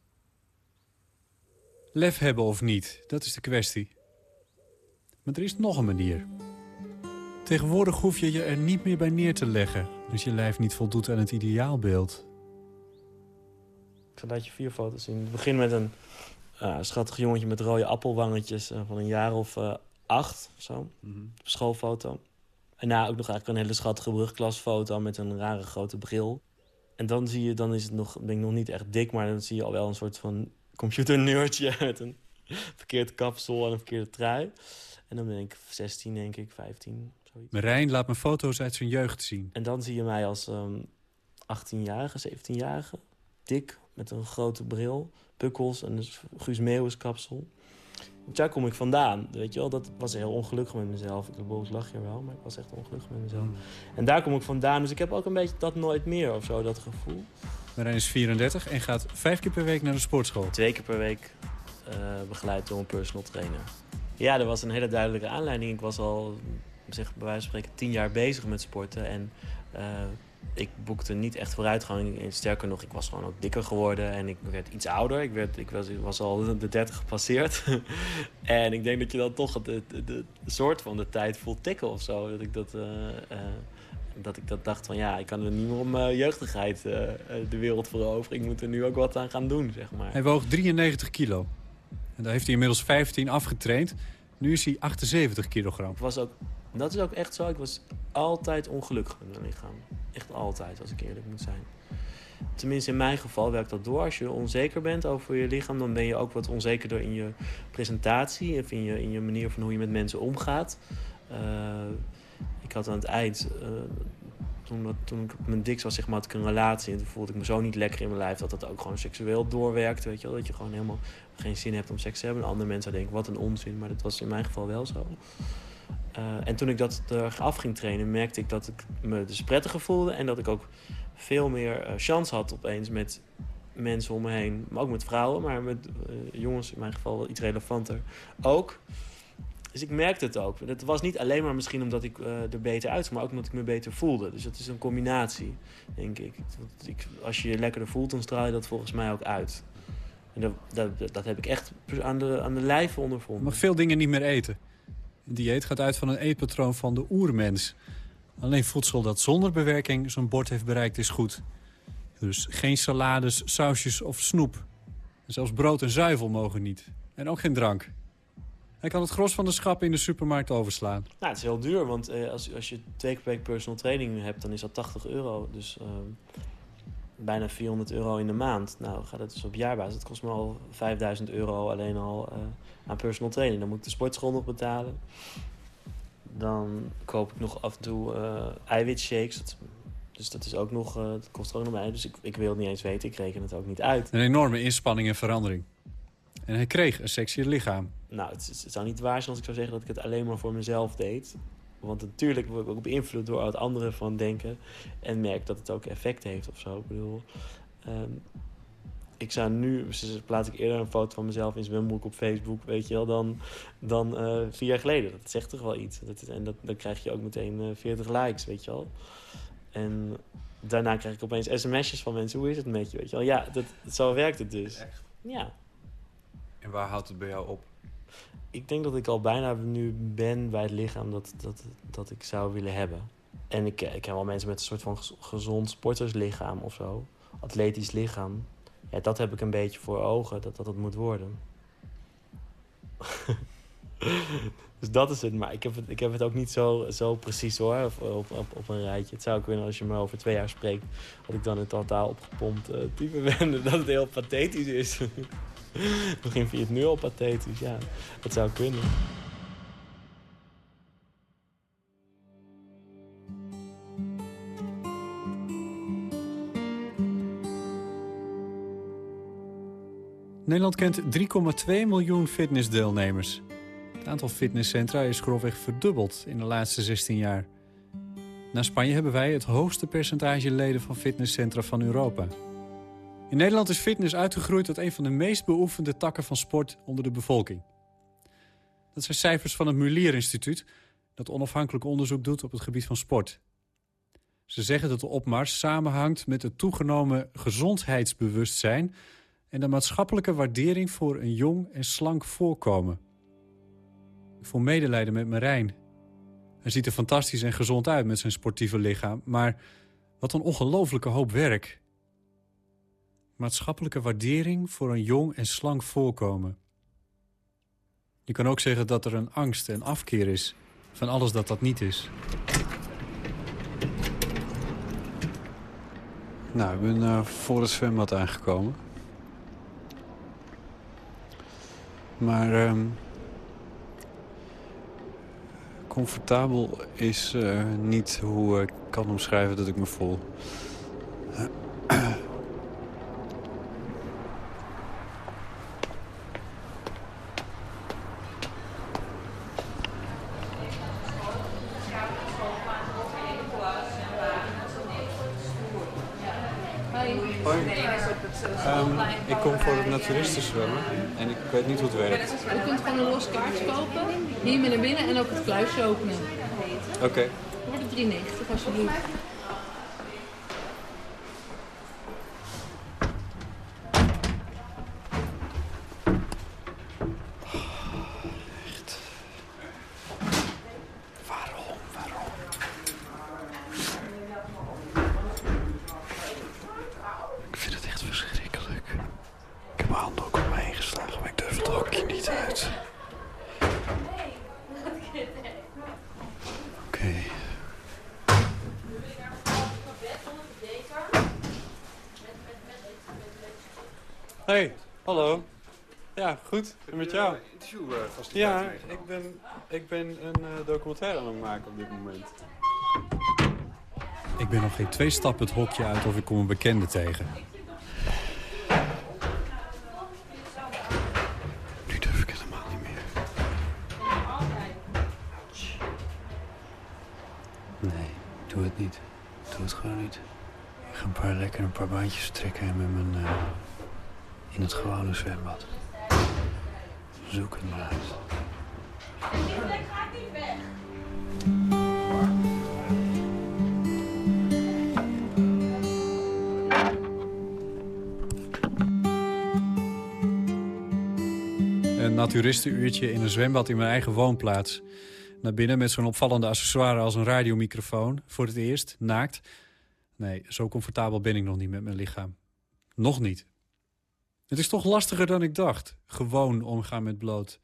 Lef hebben of niet, dat is de kwestie. Maar er is nog een manier. Tegenwoordig hoef je je er niet meer bij neer te leggen... als je lijf niet voldoet aan het ideaalbeeld. Ik ga laat je vier foto's zien. Het begint met een schattig jongetje met rode appelwangetjes eh, van een jaar of eh, acht of zo. Schoolfoto. En na ook nog eigenlijk een hele schattige brugklasfoto met een rare grote bril. En dan zie je, dan is het nog, ben ik nog niet echt dik, maar dan zie je al wel een soort van computernerdje met een verkeerd kapsel en een verkeerde trui. En dan ben ik 16, denk ik, 15, zoiets. Marijn laat me foto's uit zijn jeugd zien. En dan zie je mij als ehm 18-jarige, 17-jarige. Dik, met een grote bril, pukkels en een Guus Meeuwis kapsel. Daar kom ik vandaan, weet je wel. Dat was heel ongelukkig met mezelf. Ik boos lach je wel, maar ik was echt ongelukkig met mezelf. En daar kom ik vandaan. Dus ik heb ook een beetje dat nooit meer of zo, dat gevoel. Marijn is 34 en gaat vijf keer per week naar de sportschool. Twee keer per week eh, begeleid door een personal trainer. Ja, er was een hele duidelijke aanleiding. Ik was al zeg, bij wijze van spreken tien jaar bezig met sporten. En eh, ik boekte niet echt vooruitgang. Sterker nog, ik was gewoon ook dikker geworden en ik werd iets ouder. Ik, werd, ik was, al de 30 gepasseerd. en ik denk dat je dan toch de soort van de tijd voelt tikken of zo. Dat ik dat, eh, dat ik dat dacht van ja, ik kan er niet meer om uh, jeugdigheid de wereld veroveren. Ik moet er nu ook wat aan gaan doen, zeg maar. Hij woog 93 kilo. En daar heeft hij inmiddels 15 afgetraind. Nu is hij 78 kilogram. Was ook, dat is ook echt zo. Ik was altijd ongelukkig met mijn lichaam. Echt altijd, als ik eerlijk moet zijn. Tenminste, in mijn geval werkt dat door. Als je onzeker bent over je lichaam, dan ben je ook wat onzekerder in je presentatie. Of in je, in je manier van hoe je met mensen omgaat. Uh, ik had aan het eind, uh, toen, ik op mijn dik was, zeg maar, had ik een relatie. En toen voelde ik me zo niet lekker in mijn lijf dat dat ook gewoon seksueel doorwerkt. Weet je wel? Dat je gewoon helemaal geen zin hebt om seks te hebben. En andere mensen denken, wat een onzin. Maar dat was in mijn geval wel zo. Uh, en toen ik dat er af ging trainen, merkte ik dat ik me dus prettiger voelde. En dat ik ook veel meer uh, chance had opeens met mensen om me heen. Maar ook met vrouwen, maar met jongens in mijn geval wel iets relevanter ook. Dus ik merkte het ook. Het was niet alleen maar misschien omdat ik er beter uitzag, maar ook omdat ik me beter voelde. Dus dat is een combinatie, denk ik. ik. Als je je lekkerder voelt, dan straal je dat volgens mij ook uit. En dat, dat, dat heb ik echt aan de, aan de lijf ondervonden. Je mag veel dingen niet meer eten. Een dieet gaat uit van een eetpatroon van de oermens. Alleen voedsel dat zonder bewerking zo'n bord heeft bereikt is goed. Dus geen salades, sausjes of snoep. En zelfs brood en zuivel mogen niet. En ook geen drank. Hij kan het gros van de schappen in de supermarkt overslaan. Nou, het is heel duur, want eh, als, als je twee keer per week personal training hebt... dan is dat 80 euro. Dus uh, bijna 400 euro in de maand. Nou, gaat het dus op jaarbasis. Het kost me al 5000 euro alleen al uh, aan personal training. Dan moet ik de sportschool nog betalen. Dan koop ik nog af en toe uh, eiwitshakes. Dat, dus dat is ook nog, dat kost ook nog bij. Dus ik, ik wil het niet eens weten. Ik reken het ook niet uit. Een enorme inspanning en verandering. En hij kreeg een sexier lichaam. Nou, het, het, zou niet waar zijn als ik zou zeggen dat ik het alleen maar voor mezelf deed. Want natuurlijk word ik ook beïnvloed door wat anderen van denken. En merk dat het ook effect heeft of zo. Ik bedoel, um, ik zou nu, dus plaats ik eerder een foto van mezelf in zwembroek op Facebook, weet je wel, dan, dan uh, vier jaar geleden. Dat zegt toch wel iets. Dat, en dat, dan krijg je ook meteen uh, 40 likes, weet je wel. En daarna krijg ik opeens sms'jes van mensen. Hoe is het met je, weet je wel. Ja, dat, zo werkt het dus. Echt? Ja. En waar houdt het bij jou op? Ik denk dat ik al bijna nu ben bij het lichaam dat, dat, dat ik zou willen hebben. En ik, ik ken wel mensen met een soort van gezond sporterslichaam of zo. Atletisch lichaam. Ja, dat heb ik een beetje voor ogen, dat dat het moet worden. dus dat is het. Maar ik heb het, ik heb het ook niet zo, zo precies hoor, op, op, op een rijtje. Het zou kunnen als je me over twee jaar spreekt... dat ik dan een totaal opgepompt uh, type ben. Dat het heel pathetisch is. Misschien vind je het nu al pathetisch, ja. Dat zou kunnen. Nederland kent 3,2 miljoen fitnessdeelnemers. Het aantal fitnesscentra is grofweg verdubbeld in de laatste 16 jaar. Na Spanje hebben wij het hoogste percentage leden van fitnesscentra van Europa. In Nederland is fitness uitgegroeid tot een van de meest beoefende takken van sport onder de bevolking. Dat zijn cijfers van het Mulier Instituut, dat onafhankelijk onderzoek doet op het gebied van sport. Ze zeggen dat de opmars samenhangt met het toegenomen gezondheidsbewustzijn en de maatschappelijke waardering voor een jong en slank voorkomen. Ik voel medelijden met Marijn. Hij ziet er fantastisch en gezond uit met zijn sportieve lichaam, maar wat een ongelofelijke hoop werk. Maatschappelijke waardering voor een jong en slank voorkomen. Je kan ook zeggen dat er een angst en afkeer is van alles dat dat niet is. Nou, ik ben uh, voor het zwembad aangekomen. Maar um, comfortabel is uh, niet hoe ik kan omschrijven dat ik me voel. Um, ik kom voor het naturisten zwemmen en ik weet niet hoe het werkt. Je kunt gewoon een los kaartje kopen, hier naar binnen en ook het Oké. Wordt het 3,90 alsjeblieft. Waarom? Waarom? Ik vind het echt verschrikkelijk. Ik heb mijn handen ook op me heen geslagen, maar ik durf het hokje niet uit. Oké. Hey, hallo. Ja, goed. En met jou? interview uh, Ja, ik ben, ik ben een eh, documentaire aan het maken op dit moment. Ik ben nog geen twee stappen het hokje uit of ik kom een bekende tegen. Nu durf ik het helemaal niet meer. Nee, doe het niet. Doe het gewoon niet. Ik ga een paar lekker een paar baantjes trekken en met mijn... eh, in het gewone zwembad. Zoek het maar uit. Een naturistenuurtje in een zwembad in mijn eigen woonplaats. Naar binnen met zo'n opvallende accessoire als een radiomicrofoon. Voor het eerst, naakt. Nee, zo comfortabel ben ik nog niet met mijn lichaam. Nog niet. Het is toch lastiger dan ik dacht. Gewoon omgaan met bloot.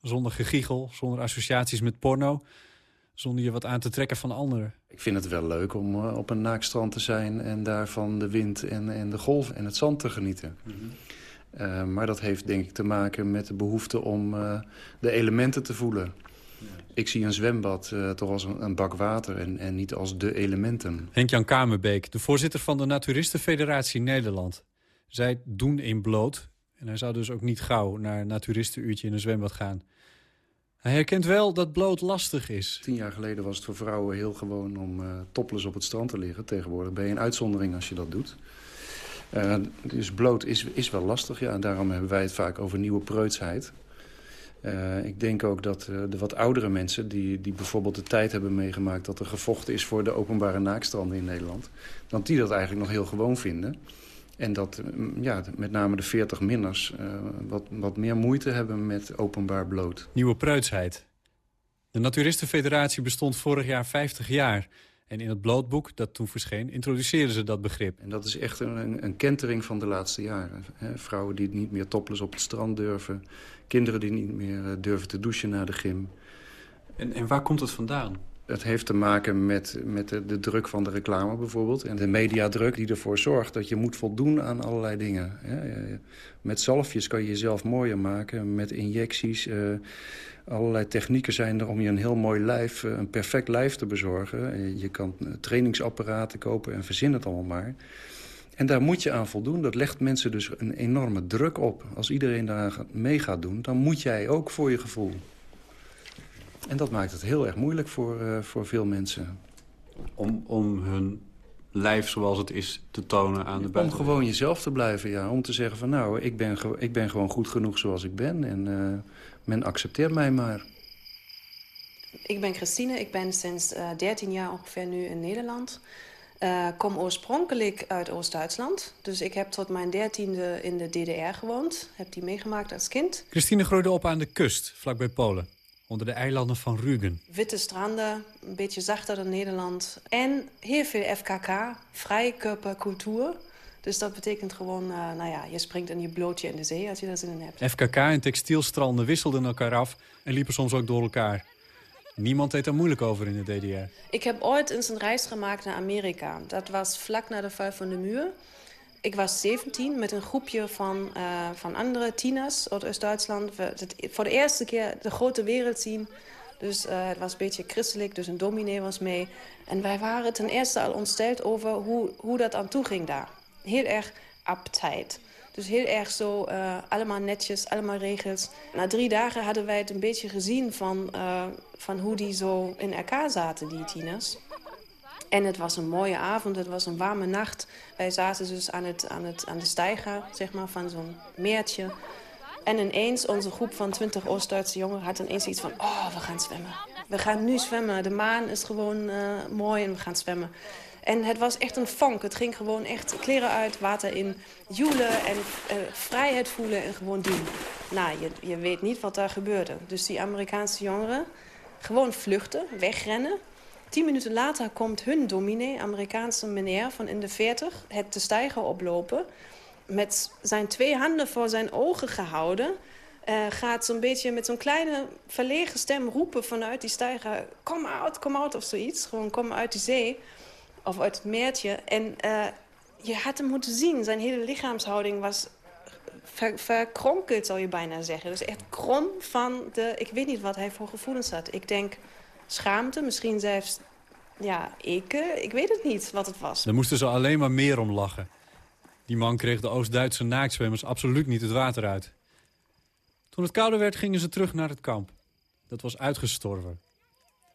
Zonder gegiegel, zonder associaties met porno. Zonder je wat aan te trekken van anderen. Ik vind het wel leuk om eh, op een naakstrand te zijn... en daarvan de wind en, en de golf en het zand te genieten. Eh, maar dat heeft denk ik te maken met de behoefte om eh, de elementen te voelen. Ik zie een zwembad toch als een, een bak water en, en niet als de elementen. Henk-Jan Kamerbeek, de voorzitter van de Naturistenfederatie Nederland. Zij doen in bloot. En hij zou dus ook niet gauw naar naturistenuurtje in een zwembad gaan. Hij herkent wel dat bloot lastig is. Tien jaar geleden was het voor vrouwen heel gewoon om uh, topless op het strand te liggen. Tegenwoordig ben je een uitzondering als je dat doet. Uh, dus bloot is, is wel lastig, ja. En daarom hebben wij het vaak over nieuwe preutsheid. Uh, ik denk ook dat de wat oudere mensen... Die, die bijvoorbeeld de tijd hebben meegemaakt... dat er gevochten is voor de openbare naakstranden in Nederland... dat die dat eigenlijk nog heel gewoon vinden. En dat ja, met name de 40-minners uh, wat, wat meer moeite hebben met openbaar bloot. Nieuwe preutsheid. De Naturistenfederatie bestond vorig jaar 50 jaar... En in het blootboek dat toen verscheen, introduceerden ze dat begrip. En dat is echt een, een kentering van de laatste jaren. He, vrouwen die niet meer topless op het strand durven. Kinderen die niet meer uh, durven te douchen na de gym. En, en waar komt het vandaan? Het heeft te maken met, met de, de, druk van de reclame bijvoorbeeld. En de mediadruk die ervoor zorgt dat je moet voldoen aan allerlei dingen. Met zalfjes kan je jezelf mooier maken. Met injecties. Uh, allerlei technieken zijn er om je een heel mooi lijf, een perfect lijf te bezorgen. Je kan trainingsapparaten kopen en verzin het allemaal maar. En daar moet je aan voldoen. Dat legt mensen dus een enorme druk op. Als iedereen daar mee gaat doen, dan moet jij ook voor je gevoel. En dat maakt het heel erg moeilijk voor, uh, voor veel mensen. Om, om hun lijf zoals het is te tonen aan de buitenwereld? Om gewoon jezelf te blijven, ja. Om te zeggen van nou, ik ben, ik ben gewoon goed genoeg zoals ik ben. En uh, men accepteert mij maar. Ik ben Christine, ik ben sinds uh, 13 jaar ongeveer nu in Nederland. Uh, kom oorspronkelijk uit Oost-Duitsland. Dus ik heb tot mijn dertiende in de DDR gewoond. Heb die meegemaakt als kind. Christine groeide op aan de kust, vlakbij Polen. Onder de eilanden van Rügen. Witte stranden, een beetje zachter dan Nederland. En heel veel FKK, vrijkörpercultuur. Dus dat betekent gewoon, uh, nou ja, je springt in je blootje in de zee als je daar zin in hebt. FKK en textielstranden wisselden elkaar af en liepen soms ook door elkaar. Niemand deed er moeilijk over in de DDR. Ik heb ooit eens een reis gemaakt naar Amerika. Dat was vlak na de val van de muur. Ik was 17 met een groepje van, uh, van andere tieners uit Oost-Duitsland. Voor de eerste keer de grote wereld zien. Dus uh, het was een beetje christelijk, dus een dominee was mee. En wij waren ten eerste al ontsteld over hoe, hoe dat aan toe ging daar. Heel erg uptight. Dus heel erg zo, uh, allemaal netjes, allemaal regels. Na drie dagen hadden wij het een beetje gezien van, van hoe die zo in elkaar zaten, die tieners. En het was een mooie avond, het was een warme nacht. Wij zaten dus aan, het, aan, het, aan de steiger, zeg maar, van zo'n meertje. En ineens, onze groep van twintig Oost-Duitse jongeren had ineens iets van... oh, we gaan zwemmen. we gaan nu zwemmen. De maan is gewoon eh, mooi en we gaan zwemmen. En het was echt een vonk. Het ging gewoon echt kleren uit, water in, joelen en eh, vrijheid voelen en gewoon doen. Nou, je, je weet niet wat daar gebeurde. Dus die Amerikaanse jongeren gewoon vluchten, wegrennen. Tien minuten later komt hun dominee, Amerikaanse meneer van in de 40, het de stijger oplopen. Met zijn twee handen voor zijn ogen gehouden. eh, gaat zo'n beetje met zo'n kleine verlegen stem roepen vanuit die stijger... kom uit, kom uit of zoiets. Gewoon kom uit die zee of uit het meertje. En eh, je had hem moeten zien. Zijn hele lichaamshouding was ver- verkronkeld, zou je bijna zeggen. Dus echt krom van de... Ik weet niet wat hij voor gevoelens had. Ik denk schaamte, misschien zelfs ja, eken. Ik weet het niet wat het was. Daar moesten ze alleen maar meer om lachen. Die man kreeg de Oost-Duitse naaktzwemmers absoluut niet het water uit. Toen het kouder werd, gingen ze terug naar het kamp. Dat was uitgestorven.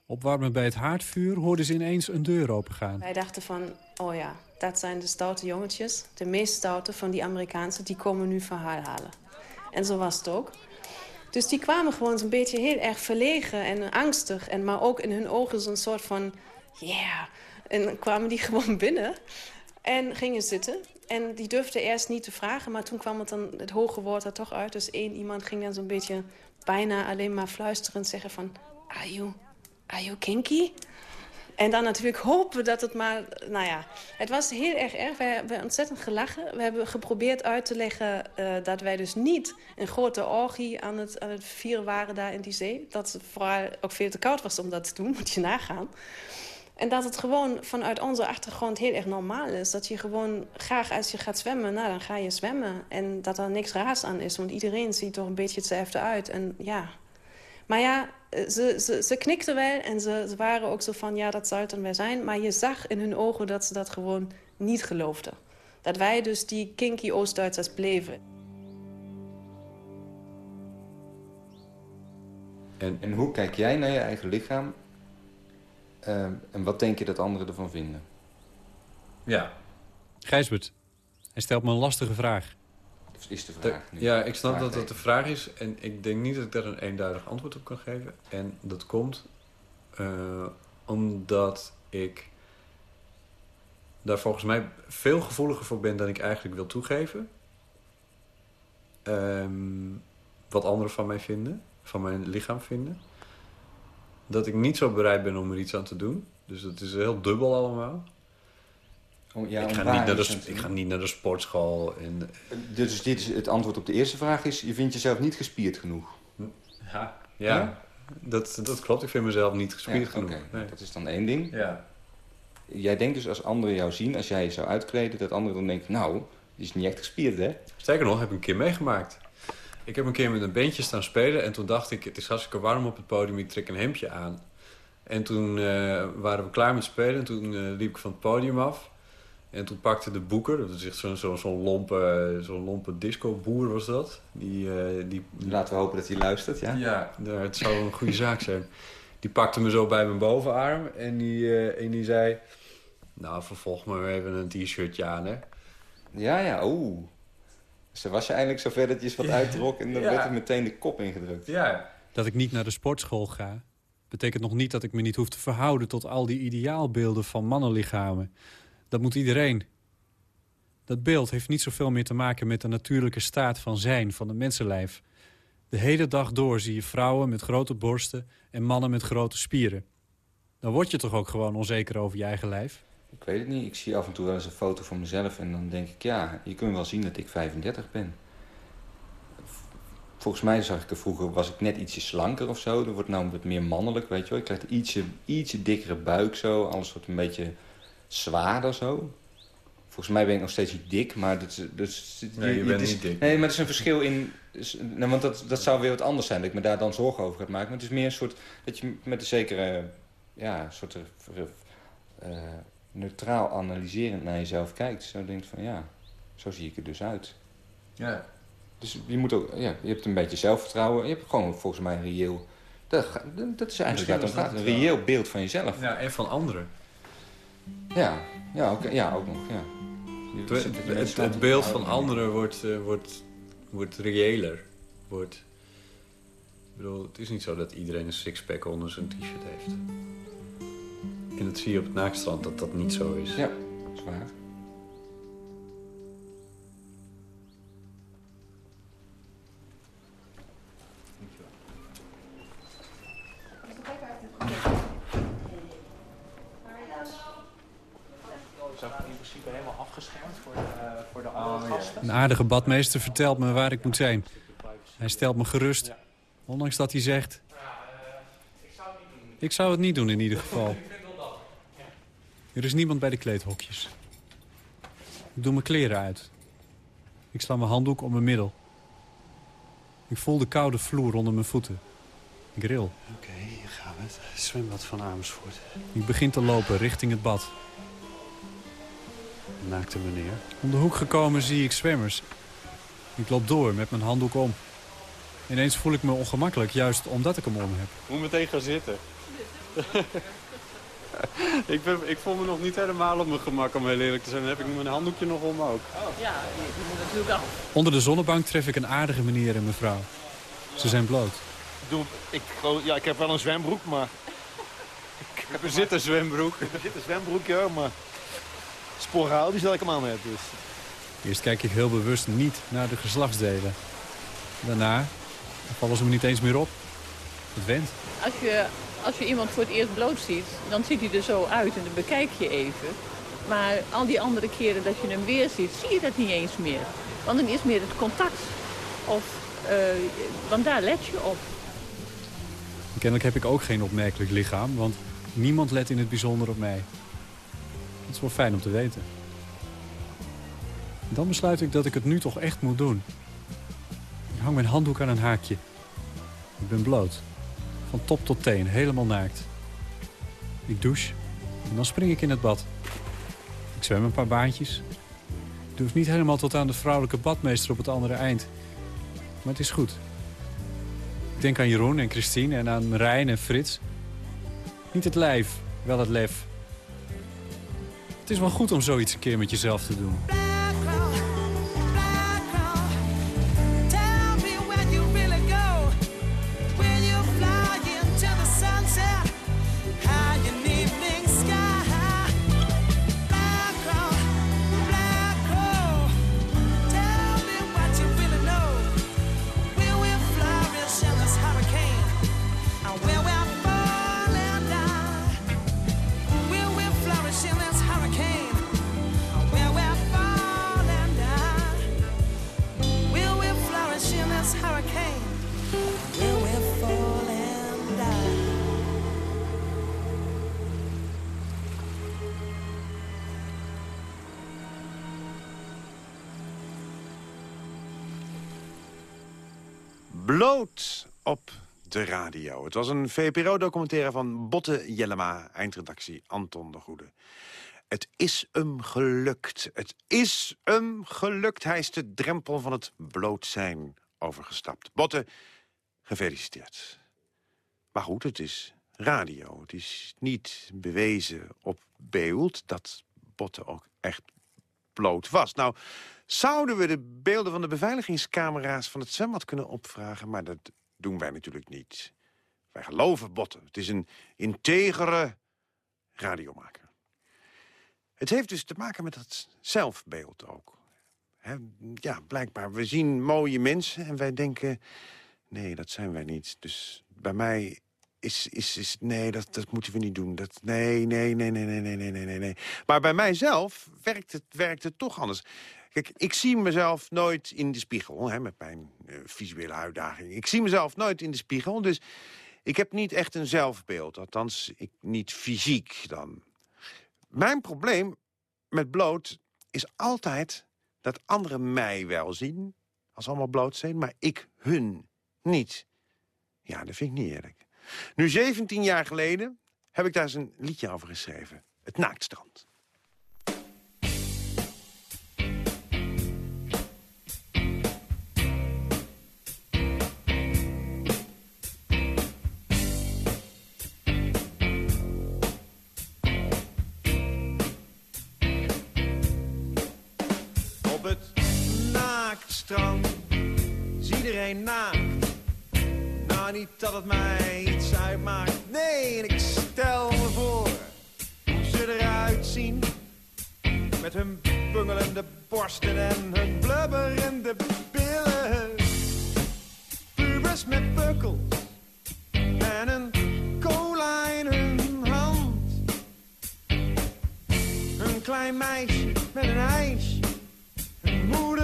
Opwarmen bij het haardvuur hoorden ze ineens een deur opengaan. Wij dachten van, oh ja, dat zijn de stoute jongetjes. De meest stoute van die Amerikaanse, die komen nu verhaal halen. En zo was het ook. Dus die kwamen gewoon zo'n beetje heel erg verlegen en angstig. En maar ook in hun ogen zo'n soort van, yeah. En dan kwamen die gewoon binnen en gingen zitten. En die durfden eerst niet te vragen, maar toen kwam het, dan, het hoge woord er toch uit. Dus één iemand ging dan zo'n beetje bijna alleen maar fluisterend zeggen van... Are you, are you kinky? En dan natuurlijk hopen dat het maar... Nou ja, het was heel erg erg. We hebben ontzettend gelachen. We hebben geprobeerd uit te leggen eh, dat wij dus niet een grote orgie aan het, aan het vieren waren daar in die zee. Dat het vooral ook veel te koud was om dat te doen, moet je nagaan. En dat het gewoon vanuit onze achtergrond heel erg normaal is. Dat je gewoon graag als je gaat zwemmen, nou dan ga je zwemmen. En dat er niks raars aan is, want iedereen ziet toch een beetje hetzelfde uit. En ja, maar ja, ze, ze, ze knikten wel en ze, ze waren ook zo van, ja, dat zou het dan wel zijn. Maar je zag in hun ogen dat ze dat gewoon niet geloofden. Dat wij dus die kinky Oost-Duitsers bleven. En, en hoe kijk jij naar je eigen lichaam? Eh, en wat denk je dat anderen ervan vinden? Ja. Gijsbert, hij stelt me een lastige vraag. Is de vraag. nu. ja, ik snap dat dat de vraag is. En ik denk niet dat ik daar een eenduidig antwoord op kan geven. En dat komt eh, omdat ik daar volgens mij veel gevoeliger voor ben dan ik eigenlijk wil toegeven. Ehm, wat anderen van mij vinden, van mijn lichaam vinden. Dat ik niet zo bereid ben om er iets aan te doen. Dus dat is heel dubbel allemaal. Om- ja, ik, ga niet naar de, ik ga niet naar de sportschool. En, Dus dit is het antwoord op de eerste vraag is... je vindt jezelf niet gespierd genoeg. Ja, ja dat, dat klopt. Ik vind mezelf niet gespierd Ja, genoeg. Nee. Dat is dan één ding. Ja. Jij denkt dus als anderen jou zien, als jij je zou uitkleden... dat anderen dan denken, nou, die is niet echt gespierd, hè? Sterker nog, heb ik een keer meegemaakt. Ik heb een keer met een bandje staan spelen en toen dacht ik... het is hartstikke warm op het podium, ik trek een hemdje aan. En toen eh, waren we klaar met spelen en toen eh, liep ik van het podium af. En toen pakte de boeker, dat is echt zo'n zo, zo'n lompe, zo'n lompe disco-boer was dat. Die, eh, die, Laten we hopen dat hij luistert, ja? Ja, nou, het zou een goede zaak zijn. Die pakte me zo bij mijn bovenarm en die, eh, en die zei... Nou, vervolg maar even een t-shirtje aan, hè. Ja, ja, oeh. Dus dan was je eindelijk zover dat je eens wat uittrok... en dan Ja. werd er meteen de kop ingedrukt. Ja. Dat ik niet naar de sportschool ga... betekent nog niet dat ik me niet hoef te verhouden... tot al die ideaalbeelden van mannenlichamen. Dat moet iedereen. Dat beeld heeft niet zoveel meer te maken met de natuurlijke staat van zijn... van het mensenlijf. De hele dag door zie je vrouwen met grote borsten... en mannen met grote spieren. Dan word je toch ook gewoon onzeker over je eigen lijf? Ik weet het niet. Ik zie af en toe wel eens een foto van mezelf... en dan denk ik, ja, je kunt wel zien dat ik 35 ben. Volgens mij zag ik er vroeger, was ik net ietsje slanker of zo. Dat wordt nou wat meer mannelijk, weet je wel. Ik krijg een ietsje, ietsje dikkere buik zo. Alles wordt een beetje zwaarder zo. Volgens mij ben ik nog steeds niet dik, maar... Dat, dat, Nee, je het bent is- niet dik. Nee, maar er is een verschil in... is- nou, want dat, dat zou weer wat anders zijn, dat ik me daar dan zorgen over ga maken. Maar het is meer een soort... dat je met een zekere... ja, soort... eh, neutraal analyserend naar jezelf kijkt. Zo denkt van, ja, zo zie ik er dus uit. Ja. Dus je moet ook... Ja, je hebt een beetje zelfvertrouwen. Je hebt gewoon volgens mij een reëel... Dat, dat is eigenlijk waar het om gaat. Een het reëel beeld van jezelf. Ja, en van anderen. Ja, ja, oké, ja ook nog, ja. Het, beeld van anderen wordt, eh, wordt, wordt reëler. Wordt... Ik bedoel, het is niet zo dat iedereen een sixpack onder zijn t-shirt heeft. En dat zie je op het naakstrand dat dat niet zo is. Ja, dat is waar. Een aardige badmeester vertelt me waar ik moet zijn. Hij stelt me gerust, ondanks dat hij zegt... Ik zou het niet doen in ieder geval. Er is niemand bij de kleedhokjes. Ik doe mijn kleren uit. Ik sla mijn handdoek om mijn middel. Ik voel de koude vloer onder mijn voeten. Ik ril. Oké, hier gaan we. Het zwembad van Amersfoort. Ik begin te lopen richting het bad. Naakte meneer. Om de hoek gekomen zie ik zwemmers. Ik loop door met mijn handdoek om. Ineens voel ik me ongemakkelijk, juist omdat ik hem om heb. Moet meteen gaan zitten. ik, ben, ik voel me nog niet helemaal op mijn gemak, om heel eerlijk te zijn. Dan heb ik mijn handdoekje nog om ook. Ja, die moet natuurlijk af. Onder de zonnebank tref ik een aardige meneer en mevrouw. Ze zijn bloot. Doe, ik, ja, ik heb wel een zwembroek, maar... Ik heb een zitten zwembroek. Een zitten zwembroek, ja, maar... Die zal ik hem aan heb, dus... Eerst kijk ik heel bewust niet naar de geslachtsdelen. Daarna vallen ze me niet eens meer op. Het went. Als je, als je iemand voor het eerst bloot ziet, dan ziet hij er zo uit en dan bekijk je even. Maar al die andere keren dat je hem weer ziet, zie je dat niet eens meer. Want dan is meer het contact. Of, eh, want daar let je op. Kennelijk heb ik ook geen opmerkelijk lichaam, want niemand let in het bijzonder op mij. Dat is wel fijn om te weten. Dan besluit ik dat ik het nu toch echt moet doen. Ik hang mijn handdoek aan een haakje. Ik ben bloot. Van top tot teen, helemaal naakt. Ik douche en dan spring ik in het bad. Ik zwem een paar baantjes. Ik durf niet helemaal tot aan de vrouwelijke badmeester op het andere eind. Maar het is goed. Ik denk aan Jeroen en Christine en aan Rijn en Frits. Niet het lijf, wel het lef. Het is wel goed om zoiets een keer met jezelf te doen. Het was een VPRO-documentaire van Botte Jellema, eindredactie Anton de Goede. Het is hem gelukt. Het is hem gelukt. Hij is de drempel van het bloot zijn overgestapt. Botte, gefeliciteerd. Maar goed, het is radio. Het is niet bewezen op beeld dat Botte ook echt bloot was. Nou, zouden we de beelden van de beveiligingscamera's van het zwembad kunnen opvragen? Maar dat doen wij natuurlijk niet. Wij geloven Botte. Het is een integere radiomaker. Het heeft dus te maken met dat zelfbeeld ook. Ja, blijkbaar. We zien mooie mensen en wij denken... nee, dat zijn wij niet. Dus bij mij is... is, is nee, dat, dat moeten we niet doen. Dat, nee, nee, nee, nee, nee, nee, nee, nee, nee, nee. Maar bij mijzelf werkt het, werkt het toch anders. Kijk, ik zie mezelf nooit in de spiegel, hè, met mijn eh, visuele uitdaging. Ik zie mezelf nooit in de spiegel, dus ik heb niet echt een zelfbeeld. Althans, ik, niet fysiek dan. Mijn probleem met bloot is altijd dat anderen mij wel zien... als allemaal bloot zijn, maar ik hun niet. Ja, dat vind ik niet eerlijk. Nu, 17 jaar geleden heb ik daar eens een liedje over geschreven. Het Naaktstrand. Naakt. Nou, niet dat het mij iets uitmaakt. Nee, en ik stel me voor hoe ze eruit zien. Met hun bungelende borsten en hun blubberende billen. Pubers met bukkels en een cola in hun hand. Een klein meisje met een ijsje. Een moeder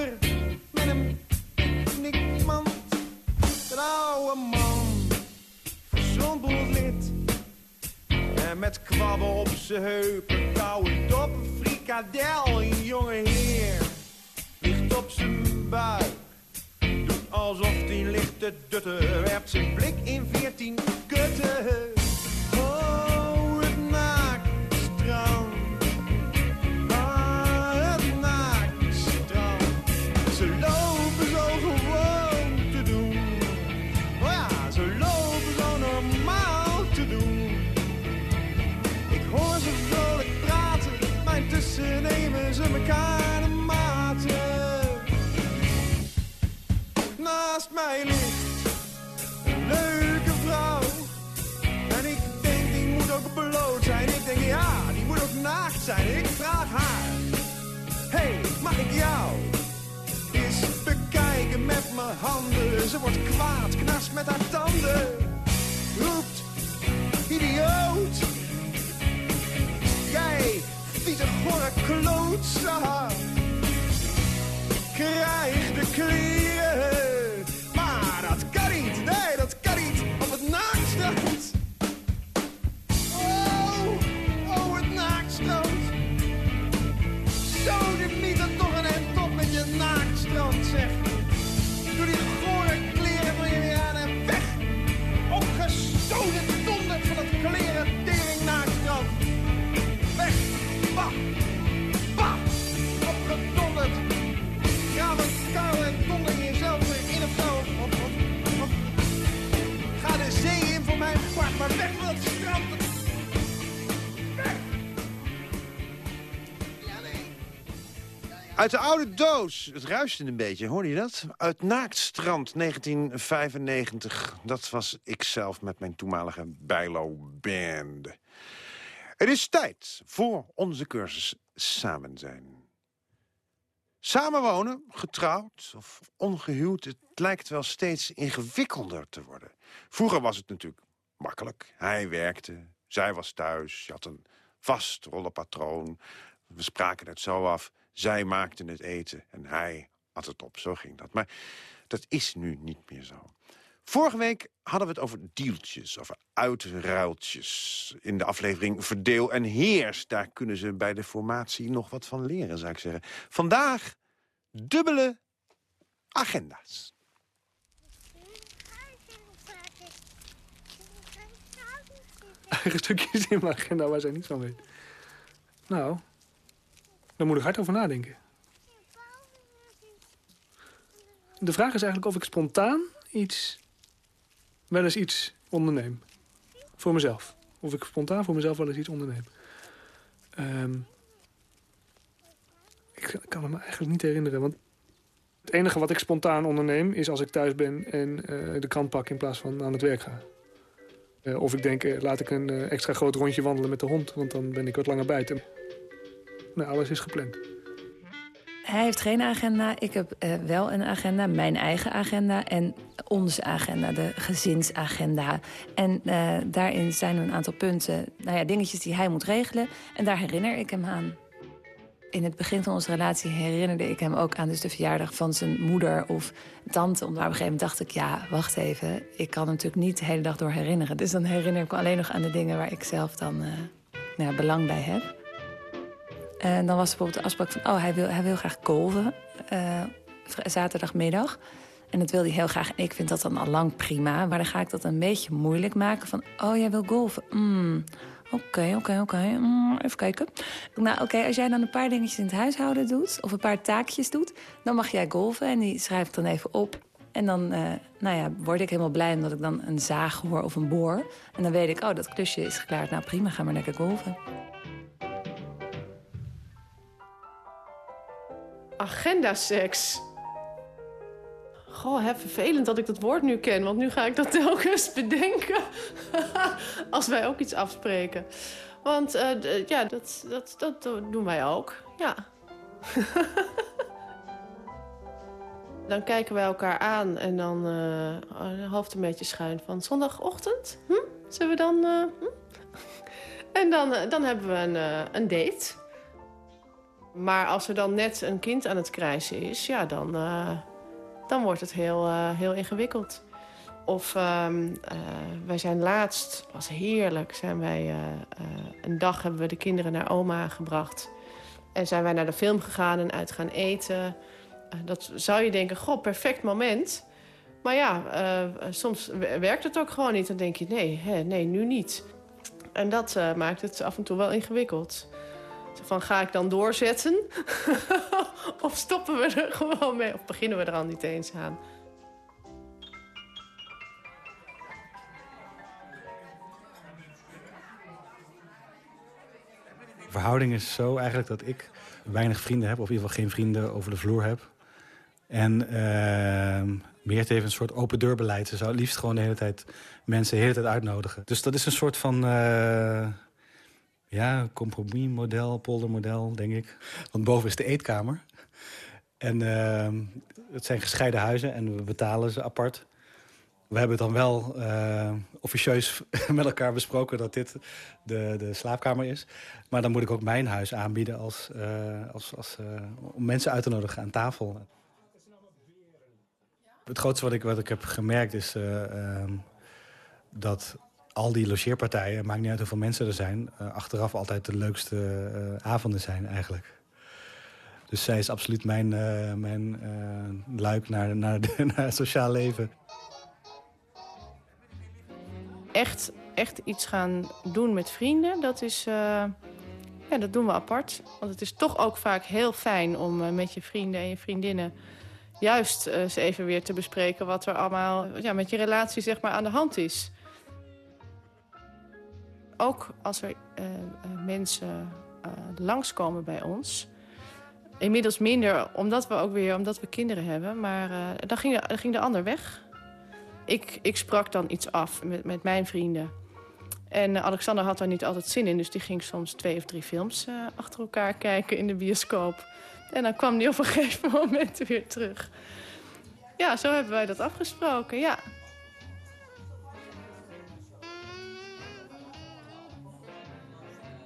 zijn heupen, koude doppen, frikadel. Een jonge heer ligt op zijn buik. Doet alsof hij ligt te dutten, werpt zijn blik in veertien kutten. Ja, die moet ook naakt zijn. Ik vraag haar, hey, mag ik jou eens bekijken met mijn handen? Ze wordt kwaad, knast met haar tanden. Roept, idioot. Jij, vieze gorre klootzak. Krijg de kleren. Maar dat kan niet, nee, dat kan niet. Op het naaktstrand. Uit de oude doos. Het ruiste een beetje, hoorde je dat? Uit Naaktstrand 1995. Dat was ikzelf met mijn toenmalige Bijlo-band. Het is tijd voor onze cursus Samen zijn. Samenwonen, getrouwd of ongehuwd, het lijkt wel steeds ingewikkelder te worden. Vroeger was het natuurlijk makkelijk. Hij werkte, zij was thuis, je had een vast rollenpatroon. We spraken het zo af, zij maakte het eten en hij at het op. Zo ging dat. Maar dat is nu niet meer zo. Vorige week hadden we het over deeltjes, over uitruiltjes. In de aflevering Verdeel en Heers. Daar kunnen ze bij de formatie nog wat van leren, zou ik zeggen. Vandaag dubbele agenda's. Eigen stukjes in mijn agenda waar zij niet van weet. Nou, daar moet ik hard over nadenken. De vraag is eigenlijk of ik spontaan iets, wel eens iets onderneem. Voor mezelf. Of ik spontaan voor mezelf wel eens iets onderneem. Ehm, ik kan het me eigenlijk niet herinneren. Want het enige wat ik spontaan onderneem is als ik thuis ben en eh, de krant pak in plaats van aan het werk ga. Eh, of ik denk, eh, laat ik een eh, extra groot rondje wandelen met de hond, want dan ben ik wat langer buiten. Nou, alles is gepland. Hij heeft geen agenda. Ik heb wel een agenda, mijn eigen agenda en onze agenda, de gezinsagenda. En daarin zijn een aantal punten, nou ja, dingetjes die hij moet regelen. En daar herinner ik hem aan. In het begin van onze relatie herinnerde ik hem ook aan dus de verjaardag van zijn moeder of tante. Omdat op een gegeven moment dacht ik, ja, wacht even. Ik kan hem natuurlijk niet de hele dag door herinneren. Dus dan herinner ik me alleen nog aan de dingen waar ik zelf dan eh, nou belang bij heb. En dan was bijvoorbeeld de afspraak van... oh, hij wil, hij wil graag golven eh, zaterdagmiddag. En dat wil hij heel graag. En ik vind dat dan al lang prima. Maar dan ga ik dat een beetje moeilijk maken. Van, oh, jij wil golven. Mm, Oké, oké, oké. Mm, even kijken. Nou, oké, als jij dan een paar dingetjes in het huishouden doet... of een paar taakjes doet, dan mag jij golven. En die schrijf ik dan even op. En dan eh, nou ja, word ik helemaal blij omdat ik dan een zaag hoor of een boor. En dan weet ik, oh, dat klusje is geklaard. Nou, prima, ga maar lekker golven. Agenda-seks. Goh, hè, vervelend dat ik dat woord nu ken, want nu ga ik dat telkens bedenken. Als wij ook iets afspreken. Want eh, ja, dat, dat, dat doen wij ook. Ja. dan kijken wij elkaar aan en dan eh een hoofd een beetje schuin van zondagochtend. Hm? Zullen we dan. eh, hm? En dan, dan hebben we een, een date. Maar als er dan net een kind aan het krijsen is, ja, dan, dan wordt het heel, eh, heel ingewikkeld. Of ehm, eh, wij zijn laatst, was heerlijk, zijn wij eh, een dag hebben we de kinderen naar oma gebracht. En zijn wij naar de film gegaan en uit gaan eten. Dat zou je denken, goh, perfect moment. Maar ja, soms werkt het ook gewoon niet. Dan denk je, nee, hè, nee, nu niet. En dat maakt het af en toe wel ingewikkeld. Van, ga ik dan doorzetten? of stoppen we er gewoon mee? Of beginnen we er al niet eens aan? De verhouding is zo eigenlijk dat ik weinig vrienden heb, of in ieder geval geen vrienden over de vloer heb. En uh, heeft een soort open deurbeleid. Ze zou liefst gewoon de hele tijd mensen de hele tijd uitnodigen. Dus dat is een soort van uh, ja, compromismodel, poldermodel, denk ik. Want boven is de eetkamer. En uh, het zijn gescheiden huizen en we betalen ze apart. We hebben dan wel uh, officieus met elkaar besproken dat dit de, de slaapkamer is. Maar dan moet ik ook mijn huis aanbieden als, uh, als, als, uh, om mensen uit te nodigen aan tafel. Het grootste wat ik, wat ik heb gemerkt is uh, dat al die logeerpartijen, maakt niet uit hoeveel mensen er zijn, uh, achteraf altijd de leukste uh, avonden zijn eigenlijk. Dus zij is absoluut mijn, uh, mijn luik naar, naar, de, naar het sociaal leven. Echt, echt iets gaan doen met vrienden, dat is... Ja, dat doen we apart. Want het is toch ook vaak heel fijn om met je vrienden en je vriendinnen... juist eens even weer te bespreken wat er allemaal ja, met je relatie zeg maar, aan de hand is. Ook als er mensen langskomen bij ons... Inmiddels minder, omdat we ook weer omdat we kinderen hebben. Maar dan, ging de, ging de ander weg. Ik, ik sprak dan iets af met, met mijn vrienden. En uh, Alexander had daar niet altijd zin in. Dus die ging soms twee of drie films uh, achter elkaar kijken in de bioscoop. En dan kwam die op een gegeven moment weer terug. Ja, zo hebben wij dat afgesproken, ja.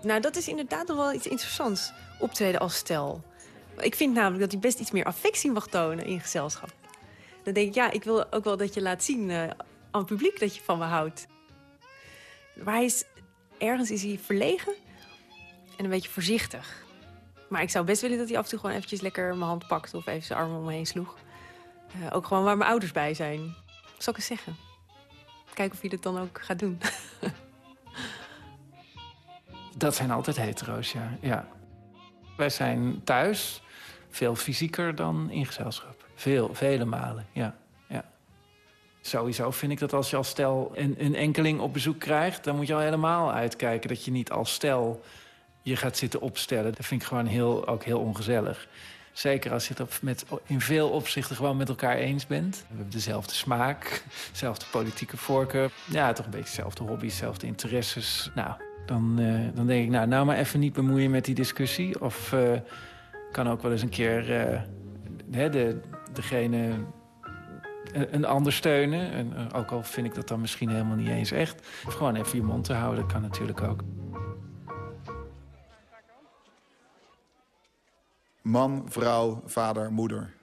Nou, dat is inderdaad nog wel iets interessants. Optreden als stel. Ik vind namelijk dat hij best iets meer affectie mag tonen in gezelschap. Dan denk ik, ja, ik wil ook wel dat je laat zien uh, aan het publiek dat je van me houdt. Maar hij is, ergens is hij verlegen en een beetje voorzichtig. Maar ik zou best willen dat hij af en toe gewoon eventjes lekker mijn hand pakt... of even zijn arm om me heen sloeg. Uh, ook gewoon waar mijn ouders bij zijn. Zal ik eens zeggen? Kijken of hij dat dan ook gaat doen. dat zijn altijd hetero's, ja. ja. Wij zijn thuis veel fysieker dan in gezelschap. Veel, vele malen, ja. ja. Sowieso vind ik dat als je als stel een, een enkeling op bezoek krijgt... dan moet je al helemaal uitkijken dat je niet als stel je gaat zitten opstellen. Dat vind ik gewoon heel, ook heel ongezellig. Zeker als je het met, in veel opzichten gewoon met elkaar eens bent. We hebben dezelfde smaak, dezelfde politieke voorkeur. Ja, toch een beetje dezelfde hobby's, dezelfde interesses. Nou, dan, uh, dan denk ik, nou, nou maar even niet bemoeien met die discussie. Of uh, kan ook wel eens een keer hè, de, degene een ander steunen. En, ook al vind ik dat dan misschien helemaal niet eens echt. Gewoon even je mond te houden, kan natuurlijk ook. Man, vrouw, vader, moeder.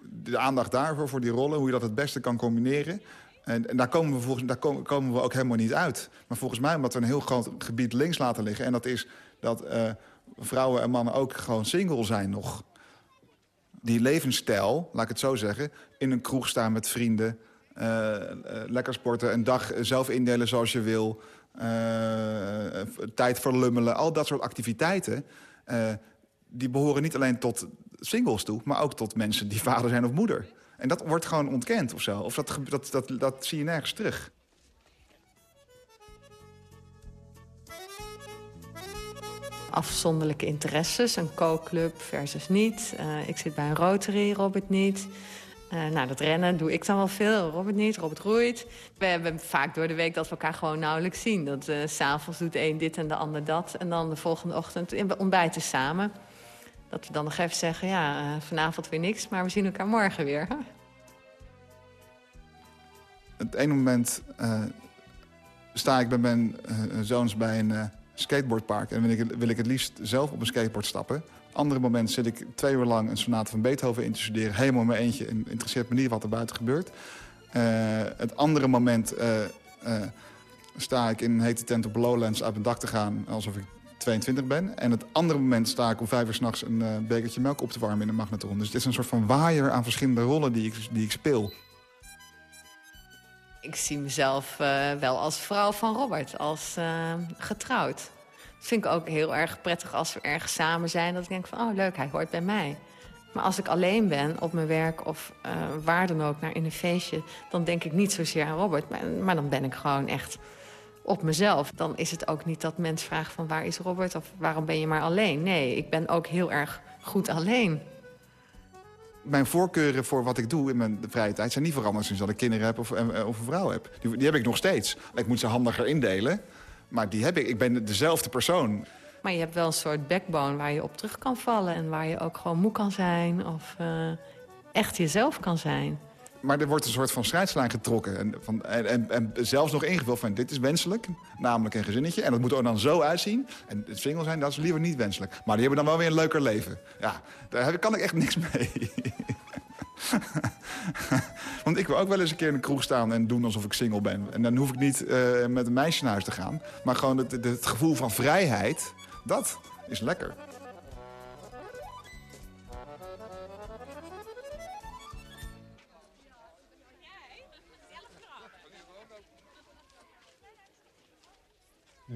De aandacht daarvoor, voor die rollen, hoe je dat het beste kan combineren. En, en daar, komen we volgens, daar we ook helemaal niet uit. Maar volgens mij omdat we een heel groot gebied links laten liggen... en dat is dat uh, vrouwen en mannen ook gewoon single zijn nog. Die levensstijl, laat ik het zo zeggen... in een kroeg staan met vrienden... Uh, uh, lekker sporten, een dag zelf indelen zoals je wil... tijd verlummelen, al dat soort activiteiten... die behoren niet alleen tot singles toe... maar ook tot mensen die vader zijn of moeder. En dat wordt gewoon ontkend of zo. Of dat, dat, dat, dat zie je nergens terug. Afzonderlijke interesses, een co-club versus niet. Uh, ik zit bij een Rotary, Robert niet. Eh, nou, dat rennen doe ik dan wel veel, Robert niet, Robert roeit. We hebben vaak door de week dat we elkaar gewoon nauwelijks zien. Dat eh, s s'avonds doet de een dit en de ander dat. En dan de volgende ochtend ontbijten samen. Dat we dan nog even zeggen, ja, eh, vanavond weer niks, maar we zien elkaar morgen weer. Het ene moment eh, sta ik bij mijn eh, zoons bij een skateboardpark... en wil ik, wil ik het liefst zelf op een skateboard stappen. Andere moment zit ik twee uur lang een sonate van Beethoven in te studeren... helemaal in mijn eentje en interesseert me niet wat er buiten gebeurt. Het andere moment sta ik in een hete tent op Lowlands uit mijn dak te gaan... alsof ik 22 ben. En het andere moment sta ik om vijf uur s'nachts een eh, bekertje melk op te warmen in een magnetron. Dus het is een soort van waaier aan verschillende rollen die ik, die ik speel. Ik zie mezelf eh, wel als vrouw van Robert, als eh, getrouwd. Dat vind ik ook heel erg prettig als we ergens samen zijn. Dat ik denk van, oh leuk, hij hoort bij mij. Maar als ik alleen ben op mijn werk of waar dan ook, naar in een feestje... dan denk ik niet zozeer aan Robert, maar, maar dan ben ik gewoon echt op mezelf. Dan is het ook niet dat mensen vragen van waar is Robert of waarom ben je maar alleen. Nee, ik ben ook heel erg goed alleen. Mijn voorkeuren voor wat ik doe in mijn vrije tijd zijn niet veranderd sinds dat ik kinderen heb of, eh, of een vrouw heb. Die, die heb ik nog steeds. Ik moet ze handiger indelen, maar die heb ik. Ik ben dezelfde persoon. Maar je hebt wel een soort backbone waar je op terug kan vallen... en waar je ook gewoon moe kan zijn of eh, echt jezelf kan zijn. Maar er wordt een soort van scheidslijn getrokken. En, van, en, en, zelfs nog ingevuld van dit is wenselijk, namelijk een gezinnetje. En dat moet er dan zo uitzien. En het single zijn, dat is liever niet wenselijk. Maar die hebben dan wel weer een leuker leven. Ja, daar kan ik echt niks mee. Want ik wil ook wel eens een keer in een kroeg staan en doen alsof ik single ben. En dan hoef ik niet eh, met een meisje naar huis te gaan. Maar gewoon het, het gevoel van vrijheid, dat is lekker.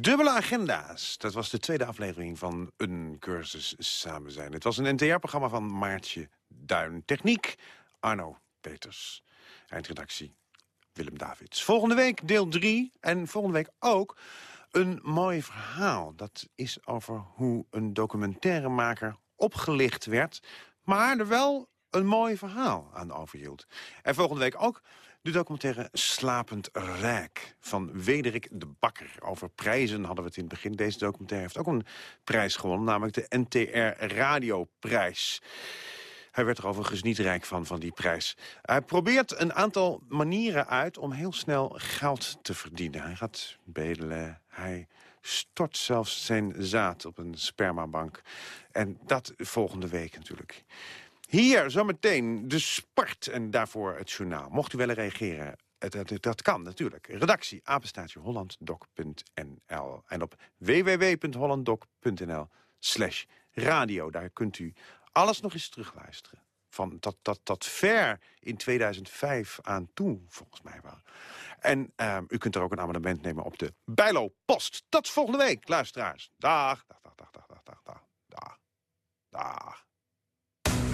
Dubbele agenda's. Dat was de tweede aflevering van Een Cursus Samen Zijn. Het was een NTR-programma van Maartje Duin. Techniek, Arno Peters. Eindredactie, Willem Davids. Volgende week deel 3 en volgende week ook een mooi verhaal. Dat is over hoe een documentairemaker opgelicht werd... maar er wel een mooi verhaal aan overhield. En volgende week ook de documentaire Slapend Rijk van Wederik de Bakker. Over prijzen hadden we het in het begin. Deze documentaire heeft ook een prijs gewonnen, namelijk de NTR Radioprijs. Hij werd er overigens niet rijk van, van die prijs. Hij probeert een aantal manieren uit om heel snel geld te verdienen. Hij gaat bedelen, hij stort zelfs zijn zaad op een spermabank. En dat volgende week natuurlijk. Hier zometeen de sport en daarvoor het journaal. Mocht u willen reageren, het, dat kan natuurlijk. Redactie, apenstaatje hollanddoc.nl. En op www.hollanddoc.nl slash radio. Daar kunt u alles nog eens terugluisteren. Van dat, dat, dat ver in 2005 aan toe, volgens mij wel. En ehm, u kunt er ook een abonnement nemen op de Bijlo Post. Tot volgende week, luisteraars. Dag, dag, dag, dag, dag, dag, dag, dag. dag.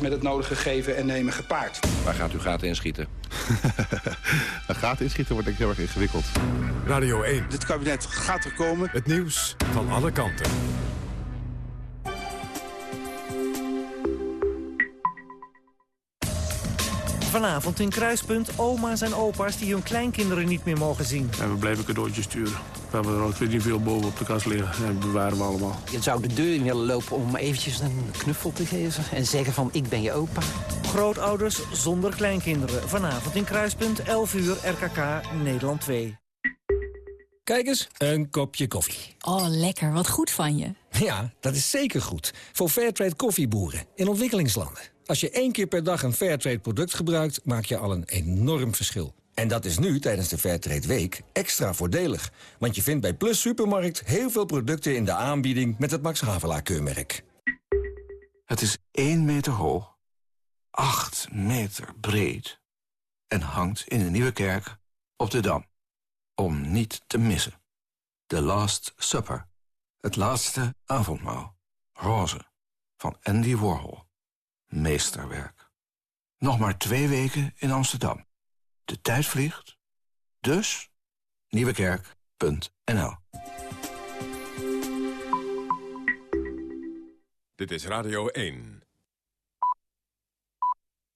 met het nodige geven en nemen gepaard. Waar gaat u gaten inschieten? Een gaten inschieten wordt denk ik heel erg ingewikkeld. Radio 1. Dit kabinet gaat er komen. Het nieuws van alle kanten. Vanavond in Kruispunt oma's en opa's die hun kleinkinderen niet meer mogen zien. En we blijven cadeautjes sturen. We hebben er ook weer niet veel boven op de kast liggen. En bewaren we allemaal. Je zou de deur in willen lopen om eventjes een knuffel te geven. En zeggen van, ik ben je opa. Grootouders zonder kleinkinderen. Vanavond in Kruispunt, 11 uur, RKK, Nederland 2. Kijk eens, een kopje koffie. Oh, lekker. Wat goed van je. Ja, dat is zeker goed. Voor Fairtrade koffieboeren in ontwikkelingslanden. Als je één keer per dag een Fairtrade product gebruikt, maak je al een enorm verschil. En dat is nu, tijdens de Fairtrade Week, extra voordelig. Want je vindt bij Plus Supermarkt heel veel producten in de aanbieding met het Max Havelaar keurmerk. Het is één meter hoog, 8 meter breed en hangt in de Nieuwe Kerk op de Dam. Om niet te missen. The Last Supper. Het laatste avondmaal. Roze. Van Andy Warhol. Meesterwerk. Nog maar twee weken in Amsterdam. De tijd vliegt. Dus nieuwekerk.nl Dit is Radio 1.